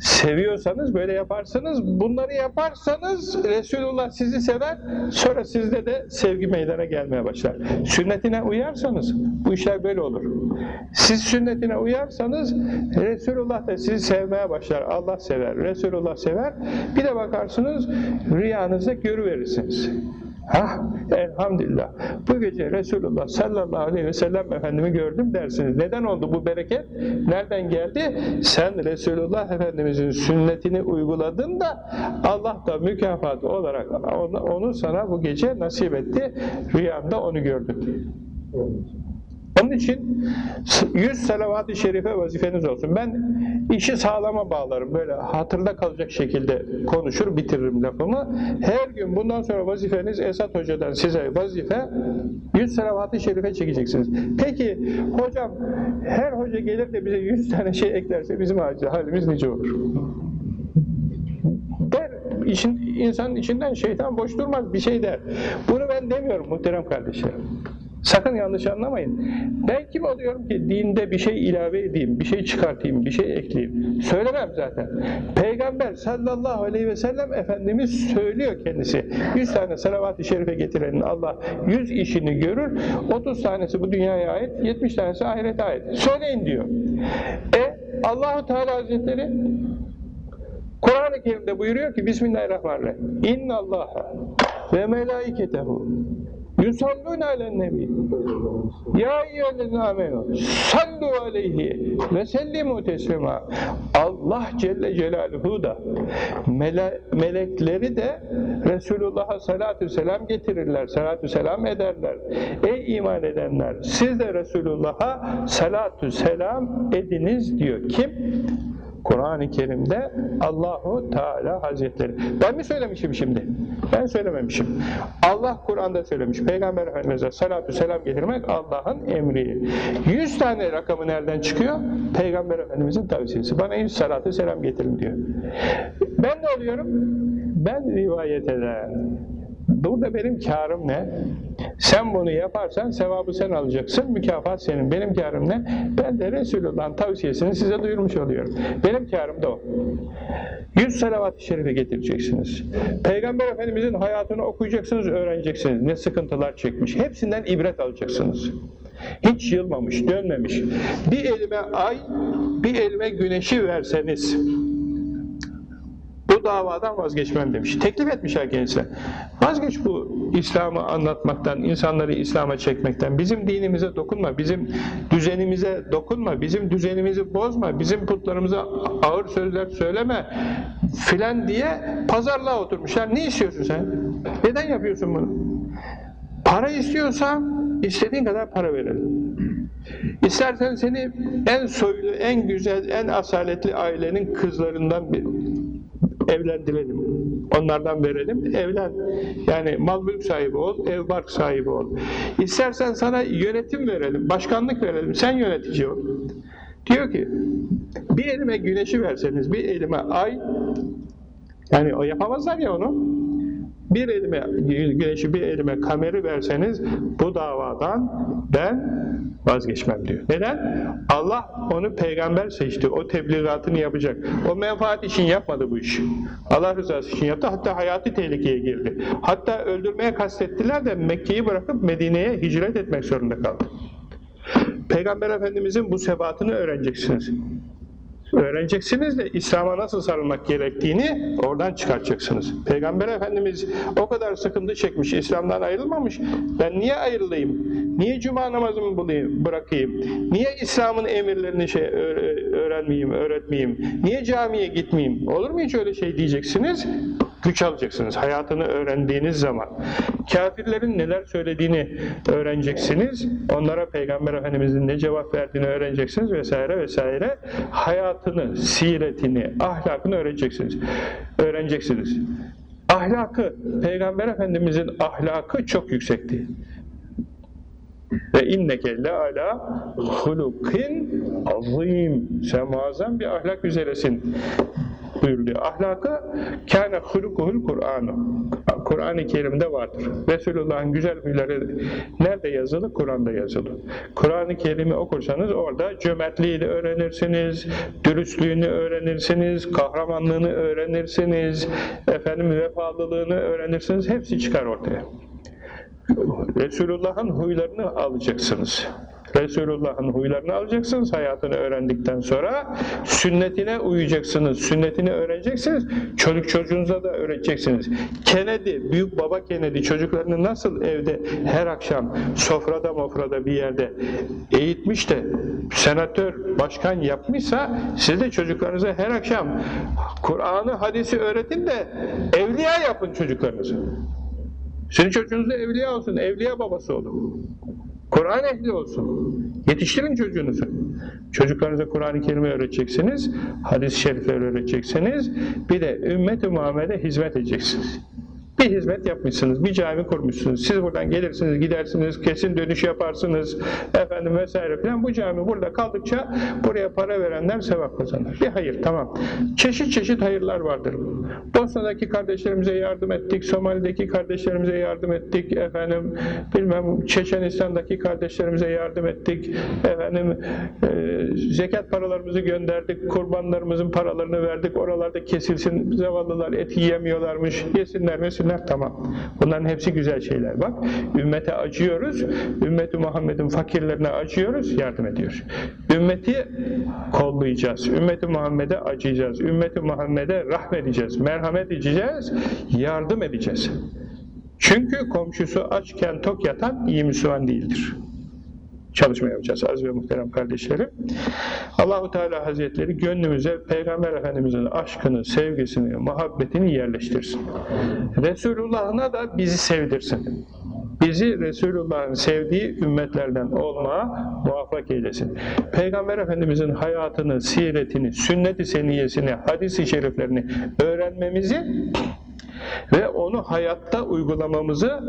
seviyorsanız böyle yaparsınız. Bunları yaparsanız Resulullah sizi sever. Sonra sizde de sevgi meydana gelmeye başlar. Sünnetine uyarsanız bu işler böyle olur. Siz sünnetine uyarsanız Resulullah da sizi sevmeye başlar. Allah sever. Resulullah sever. Bir de bakarsınız rüyanızda görüverirsiniz. Ha, elhamdülillah. Bu gece Resulullah sallallahu aleyhi ve sellem Efendimi gördüm dersiniz. Neden oldu bu bereket? Nereden geldi? Sen Resulullah Efendimizin sünnetini uyguladın da Allah da mükafat olarak onu, sana bu gece nasip etti. Rüyanda onu gördün. Onun için yüz salavat-ı şerife vazifeniz olsun. Ben işi sağlama bağlarım. Böyle hatırda kalacak şekilde konuşur, bitiririm lafımı. Her gün bundan sonra vazifeniz Esat Hoca'dan size vazife yüz salavat-ı şerife çekeceksiniz. Peki hocam her hoca gelir de bize yüz tane şey eklerse bizim halimiz nice olur? Der, işin, insanın içinden şeytan boş durmaz bir şey der. Bunu ben demiyorum muhterem kardeşlerim. Sakın yanlış anlamayın. Ben kim oluyorum ki dinde bir şey ilave edeyim, bir şey çıkartayım, bir şey ekleyeyim? Söylemem zaten. Peygamber sallallahu aleyhi ve sellem Efendimiz söylüyor kendisi. Yüz tane salavat-ı şerife getirenin Allah yüz işini görür. Otuz tanesi bu dünyaya ait, yetmiş tanesi ahirete ait. Söyleyin diyor. E Allahu Teala Hazretleri Kur'an-ı Kerim'de buyuruyor ki Bismillahirrahmanirrahim. İnna Allaha ve melaiketehu Yusallun alen nebi. Ya eyyühellezine amenu. Sallu aleyhi ve sellimu teslima. Allah Celle Celaluhu da mele melekleri de Resulullah'a salatü selam getirirler. Salatü selam ederler. Ey iman edenler siz de Resulullah'a salatü selam ediniz diyor. Kim? Kur'an-ı Kerim'de Allahu Teala Hazretleri. Ben mi söylemişim şimdi? Ben söylememişim. Allah Kur'an'da söylemiş. Peygamber Efendimiz'e salatü selam getirmek Allah'ın emri. Yüz tane rakamı nereden çıkıyor? Peygamber Efendimiz'in tavsiyesi. Bana yüz salatü selam getirin diyor. Ben ne oluyorum? Ben rivayet eden. Burada benim karım ne? Sen bunu yaparsan sevabı sen alacaksın, mükafat senin. Benim karım ne? Ben de Resulullah'ın tavsiyesini size duyurmuş oluyorum. Benim karım da o. Yüz salavat-ı şerife getireceksiniz. Peygamber Efendimizin hayatını okuyacaksınız, öğreneceksiniz. Ne sıkıntılar çekmiş. Hepsinden ibret alacaksınız. Hiç yılmamış, dönmemiş. Bir elime ay, bir elime güneşi verseniz, Bu davadan vazgeçmem demiş. Teklif etmişler kendisine. Vazgeç bu İslam'ı anlatmaktan, insanları İslam'a çekmekten. Bizim dinimize dokunma, bizim düzenimize dokunma, bizim düzenimizi bozma, bizim putlarımıza ağır sözler söyleme filan diye pazarlığa oturmuşlar. Ne istiyorsun sen? Neden yapıyorsun bunu? Para istiyorsan istediğin kadar para verelim. İstersen seni en soylu, en güzel, en asaletli ailenin kızlarından bir evlendirelim. Onlardan verelim, evlen. Yani mal mülk sahibi ol, ev bark sahibi ol. İstersen sana yönetim verelim, başkanlık verelim, sen yönetici ol. Diyor ki, bir elime güneşi verseniz, bir elime ay, yani o yapamazlar ya onu, bir elime güneşi, bir elime kameri verseniz bu davadan ben vazgeçmem diyor. Neden? Allah onu peygamber seçti. O tebligatını yapacak. O menfaat için yapmadı bu işi. Allah rızası için yaptı. Hatta hayatı tehlikeye girdi. Hatta öldürmeye kastettiler de Mekke'yi bırakıp Medine'ye hicret etmek zorunda kaldı. Peygamber Efendimizin bu sebatını öğreneceksiniz. Öğreneceksiniz de İslam'a nasıl sarılmak gerektiğini oradan çıkartacaksınız. Peygamber Efendimiz o kadar sıkıntı çekmiş, İslam'dan ayrılmamış. Ben niye ayrılayım? Niye cuma namazımı bulayım, bırakayım? Niye İslam'ın emirlerini şey öğrenmeyeyim, öğretmeyeyim? Niye camiye gitmeyeyim? Olur mu hiç öyle şey diyeceksiniz? Güç alacaksınız hayatını öğrendiğiniz zaman. Kafirlerin neler söylediğini öğreneceksiniz. Onlara Peygamber Efendimiz'in ne cevap verdiğini öğreneceksiniz vesaire vesaire. Hayatını, siretini, ahlakını öğreneceksiniz. Öğreneceksiniz. Ahlakı, Peygamber Efendimiz'in ahlakı çok yüksekti. Ve inneke le ala hulukin azim. Sen muazzam bir ahlak üzeresin buyuruluyor. Ahlakı kâne hulukuhul Kur'an'ı. Kur'an-ı Kerim'de vardır. Resulullah'ın güzel huyları nerede yazılı? Kur'an'da yazılı. Kur'an-ı Kerim'i okursanız orada cömertliğini öğrenirsiniz, dürüstlüğünü öğrenirsiniz, kahramanlığını öğrenirsiniz, efendim vefalılığını öğrenirsiniz. Hepsi çıkar ortaya. Resulullah'ın huylarını alacaksınız. Resulullah'ın huylarını alacaksınız hayatını öğrendikten sonra. Sünnetine uyacaksınız, sünnetini öğreneceksiniz. Çocuk çocuğunuza da öğreteceksiniz. Kennedy, büyük baba Kennedy çocuklarını nasıl evde her akşam sofrada mofrada bir yerde eğitmiş de senatör, başkan yapmışsa siz de çocuklarınıza her akşam Kur'an'ı, hadisi öğretin de evliya yapın çocuklarınızı. Senin çocuğunuz da evliya olsun, evliya babası olun. Kur'an ehli olsun. Yetiştirin çocuğunuzu. Çocuklarınıza Kur'an-ı Kerim'i öğreteceksiniz, hadis-i şerifleri öğreteceksiniz, bir de ümmet-i Muhammed'e hizmet edeceksiniz. Bir hizmet yapmışsınız, bir cami kurmuşsunuz. Siz buradan gelirsiniz, gidersiniz, kesin dönüş yaparsınız, efendim vesaire filan. Bu cami burada kaldıkça buraya para verenler sevap kazanır. Bir hayır, tamam. Çeşit çeşit hayırlar vardır. Bosna'daki kardeşlerimize yardım ettik, Somali'deki kardeşlerimize yardım ettik, efendim bilmem Çeçenistan'daki kardeşlerimize yardım ettik, efendim e, zekat paralarımızı gönderdik, kurbanlarımızın paralarını verdik, oralarda kesilsin, zavallılar et yiyemiyorlarmış, yesinler, mesinler Bunlar tamam. Bunların hepsi güzel şeyler. Bak, ümmete acıyoruz. Ümmeti Muhammed'in fakirlerine acıyoruz, yardım ediyoruz. Ümmeti kollayacağız. Ümmeti Muhammed'e acıyacağız. Ümmeti Muhammed'e rahmedeceğiz, merhamet edeceğiz, yardım edeceğiz. Çünkü komşusu açken tok yatan iyi Müslüman değildir çalışma yapacağız aziz ve muhterem kardeşlerim. Allahu Teala Hazretleri gönlümüze Peygamber Efendimizin aşkını, sevgisini, muhabbetini yerleştirsin. Resulullah'ına da bizi sevdirsin. Bizi Resulullah'ın sevdiği ümmetlerden olmaya muvaffak eylesin. Peygamber Efendimizin hayatını, siretini, sünnet-i seniyesini, hadis-i şeriflerini öğrenmemizi ve onu hayatta uygulamamızı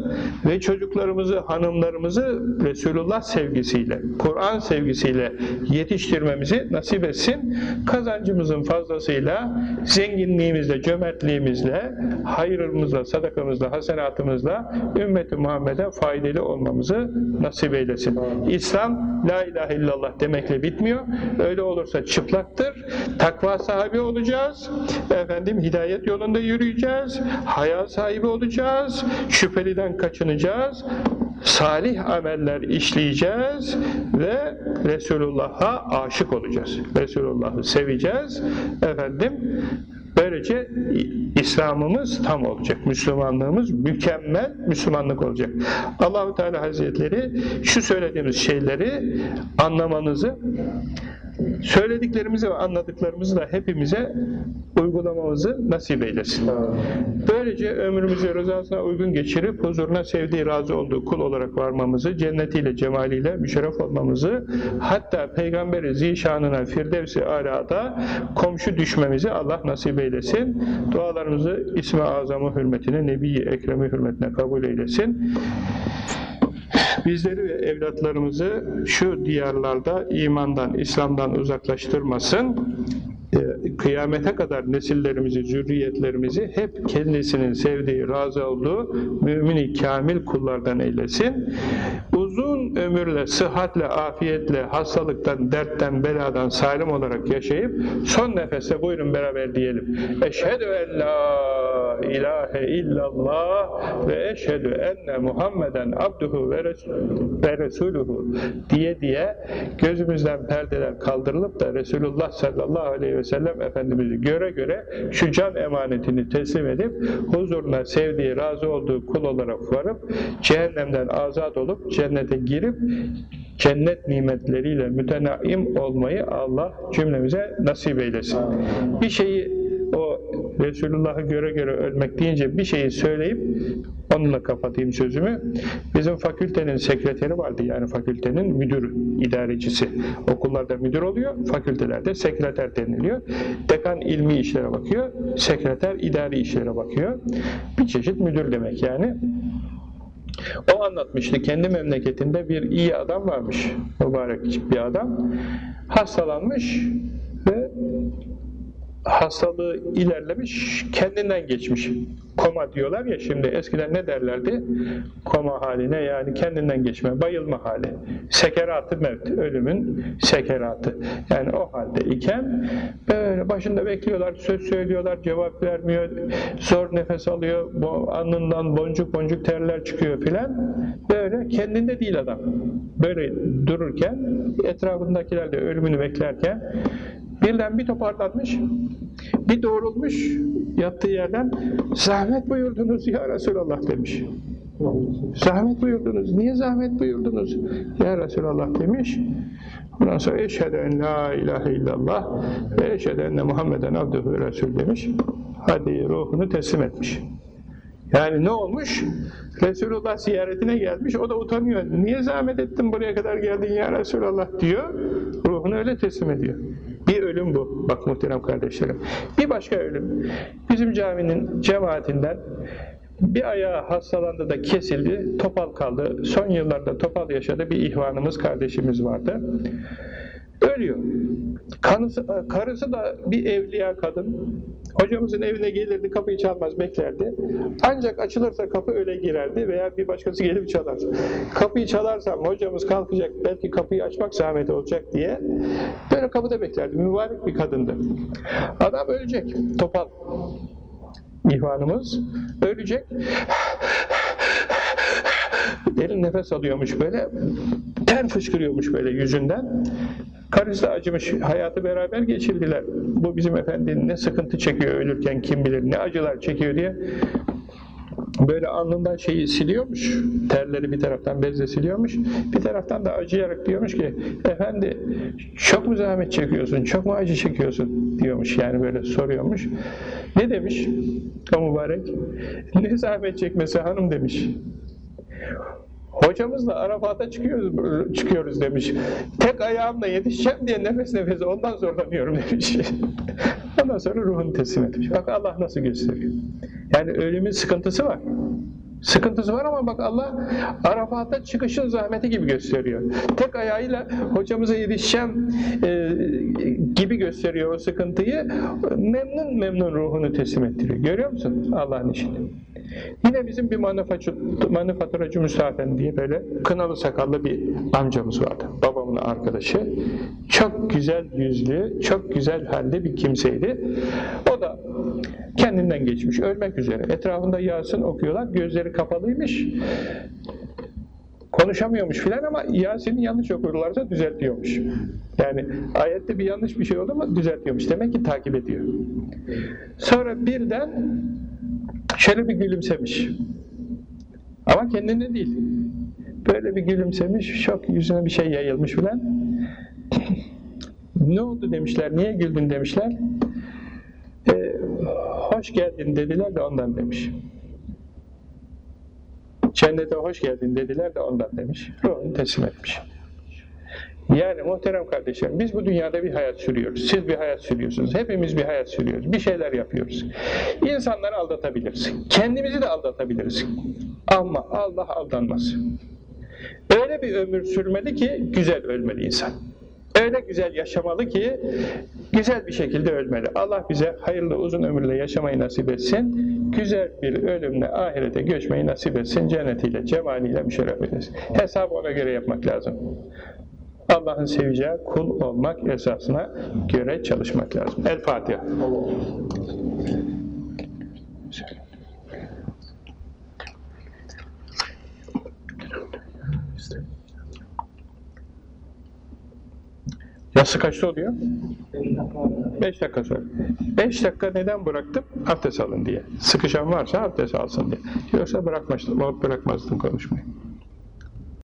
ve çocuklarımızı, hanımlarımızı Resulullah sevgisiyle, Kur'an sevgisiyle yetiştirmemizi nasip etsin. Kazancımızın fazlasıyla, zenginliğimizle, cömertliğimizle, hayırımızla, sadakamızla, hasenatımızla ümmeti Muhammed'e faydalı olmamızı nasip eylesin. İslam, la ilahe illallah demekle bitmiyor. Öyle olursa çıplaktır. Takva sahibi olacağız. Efendim hidayet yolunda yürüyeceğiz haya sahibi olacağız, şüpheliden kaçınacağız, salih ameller işleyeceğiz ve Resulullah'a aşık olacağız. Resulullah'ı seveceğiz. Efendim Böylece İslam'ımız tam olacak. Müslümanlığımız mükemmel Müslümanlık olacak. Allahu Teala Hazretleri şu söylediğimiz şeyleri anlamanızı söylediklerimizi ve anladıklarımızı da hepimize uygulamamızı nasip eylesin. Böylece ömrümüzü rızasına uygun geçirip huzuruna sevdiği, razı olduğu kul olarak varmamızı, cennetiyle, cemaliyle müşerref olmamızı, hatta Peygamberi zişanına, Firdevs-i Ala'da komşu düşmemizi Allah nasip eylesin. Dualarımızı İsmi Azamı hürmetine, Nebi-i Ekrem'i hürmetine kabul eylesin. Bizleri ve evlatlarımızı şu diyarlarda imandan, İslam'dan uzaklaştırmasın. Ee, kıyamete kadar nesillerimizi, zürriyetlerimizi hep kendisinin sevdiği, razı olduğu mümini kamil kullardan eylesin. Uzun ömürle, sıhhatle, afiyetle, hastalıktan, dertten, beladan salim olarak yaşayıp son nefeste buyurun beraber diyelim. Eşhedü en la ilahe illallah ve eşhedü enne Muhammeden abduhu ve, resuluhu diye diye gözümüzden perdeler kaldırılıp da Resulullah sallallahu aleyhi ve sellem Efendimiz'i göre göre şu can emanetini teslim edip huzuruna sevdiği, razı olduğu kul olarak varıp cehennemden azat olup cennete girip cennet nimetleriyle mütenaim olmayı Allah cümlemize nasip eylesin. Bir şeyi o Resulullah'ı göre göre ölmek deyince bir şeyi söyleyip onunla kapatayım sözümü. Bizim fakültenin sekreteri vardı yani fakültenin müdür idarecisi. Okullarda müdür oluyor, fakültelerde sekreter deniliyor. Dekan ilmi işlere bakıyor, sekreter idari işlere bakıyor. Bir çeşit müdür demek yani. O anlatmıştı kendi memleketinde bir iyi adam varmış, mübarek bir adam. Hastalanmış ve hastalığı ilerlemiş, kendinden geçmiş. Koma diyorlar ya şimdi, eskiden ne derlerdi? Koma haline yani kendinden geçme, bayılma hali. Sekeratı mevt, ölümün sekeratı. Yani o halde iken böyle başında bekliyorlar, söz söylüyorlar, cevap vermiyor, zor nefes alıyor, alnından boncuk boncuk terler çıkıyor filan. Böyle kendinde değil adam. Böyle dururken, etrafındakiler de ölümünü beklerken birden bir toparlanmış, bir doğrulmuş yattığı yerden zahmet buyurdunuz ya Resulallah demiş. Zahmet buyurdunuz. Niye zahmet buyurdunuz? Ya Resulallah demiş. Ondan sonra eşhedü la ilahe illallah ve eşhedü enne Muhammeden abdühü Resul demiş. Hadi ruhunu teslim etmiş. Yani ne olmuş? Resulullah ziyaretine gelmiş, o da utanıyor. Niye zahmet ettin buraya kadar geldin ya Resulallah diyor. Ruhunu öyle teslim ediyor. Ölüm bu. Bak muhterem kardeşlerim. Bir başka ölüm. Bizim caminin cemaatinden bir ayağı hastalandı da kesildi, topal kaldı. Son yıllarda topal yaşadı bir ihvanımız, kardeşimiz vardı. Ölüyor. Kanısı, karısı da bir evliya kadın. Hocamızın evine gelirdi, kapıyı çalmaz, beklerdi. Ancak açılırsa kapı öyle girerdi veya bir başkası gelip çalar. Kapıyı çalarsam hocamız kalkacak, belki kapıyı açmak zahmet olacak diye böyle kapıda beklerdi. Mübarek bir kadındı. Adam ölecek, topal. İhvanımız ölecek. Derin nefes alıyormuş böyle, ter fışkırıyormuş böyle yüzünden. Karısı acımış, hayatı beraber geçirdiler. Bu bizim efendi ne sıkıntı çekiyor ölürken kim bilir, ne acılar çekiyor diye böyle alnından şeyi siliyormuş, terleri bir taraftan bezle siliyormuş, bir taraftan da acıyarak diyormuş ki, efendi çok mu zahmet çekiyorsun, çok mu acı çekiyorsun diyormuş yani böyle soruyormuş. Ne demiş o mübarek? Ne zahmet çekmesi hanım demiş. Hocamızla Arafat'a çıkıyoruz, çıkıyoruz demiş. Tek ayağımla yetişeceğim diye nefes nefese ondan zorlanıyorum demiş. ondan sonra ruhunu teslim etmiş. Bak Allah nasıl gösteriyor. Yani ölümün sıkıntısı var. Sıkıntısı var ama bak Allah Arafat'a çıkışın zahmeti gibi gösteriyor. Tek ayağıyla hocamıza yetişeceğim e, gibi gösteriyor o sıkıntıyı. Memnun memnun ruhunu teslim ettiriyor. Görüyor musun Allah'ın işini? Yine bizim bir manifaturacı Müsafen diye böyle kınalı sakallı bir amcamız vardı. Babamın arkadaşı. Çok güzel yüzlü, çok güzel halde bir kimseydi. O da kendinden geçmiş, ölmek üzere. Etrafında Yasin okuyorlar, gözleri kapalıymış. konuşamıyormuş filan ama Yasin'i yanlış okurlarsa düzeltiyormuş. Yani ayette bir yanlış bir şey oldu ama düzeltiyormuş. Demek ki takip ediyor. Sonra birden şöyle bir gülümsemiş. Ama kendine değil. Böyle bir gülümsemiş, şok yüzüne bir şey yayılmış filan. ne oldu demişler, niye güldün demişler. Hoş geldin dediler de ondan demiş. Cennete hoş geldin dediler de ondan demiş. Ruhunu teslim etmiş. Yani muhterem kardeşlerim biz bu dünyada bir hayat sürüyoruz. Siz bir hayat sürüyorsunuz. Hepimiz bir hayat sürüyoruz. Bir şeyler yapıyoruz. İnsanları aldatabiliriz. Kendimizi de aldatabiliriz. Ama Allah aldanmaz. Öyle bir ömür sürmeli ki güzel ölmeli insan. Öyle güzel yaşamalı ki güzel bir şekilde ölmeli. Allah bize hayırlı uzun ömürle yaşamayı nasip etsin. Güzel bir ölümle ahirete göçmeyi nasip etsin. Cennetiyle, cemaliyle müşerref eylesin. Hesabı ona göre yapmak lazım. Allah'ın seveceği kul olmak esasına göre çalışmak lazım. El Fatiha. Yası kaçta oluyor? 5 dakika sonra. 5 dakika neden bıraktım? Abdest alın diye. Sıkışan varsa abdest alsın diye. Yoksa bırakmazdım, bırakmazdım konuşmayı.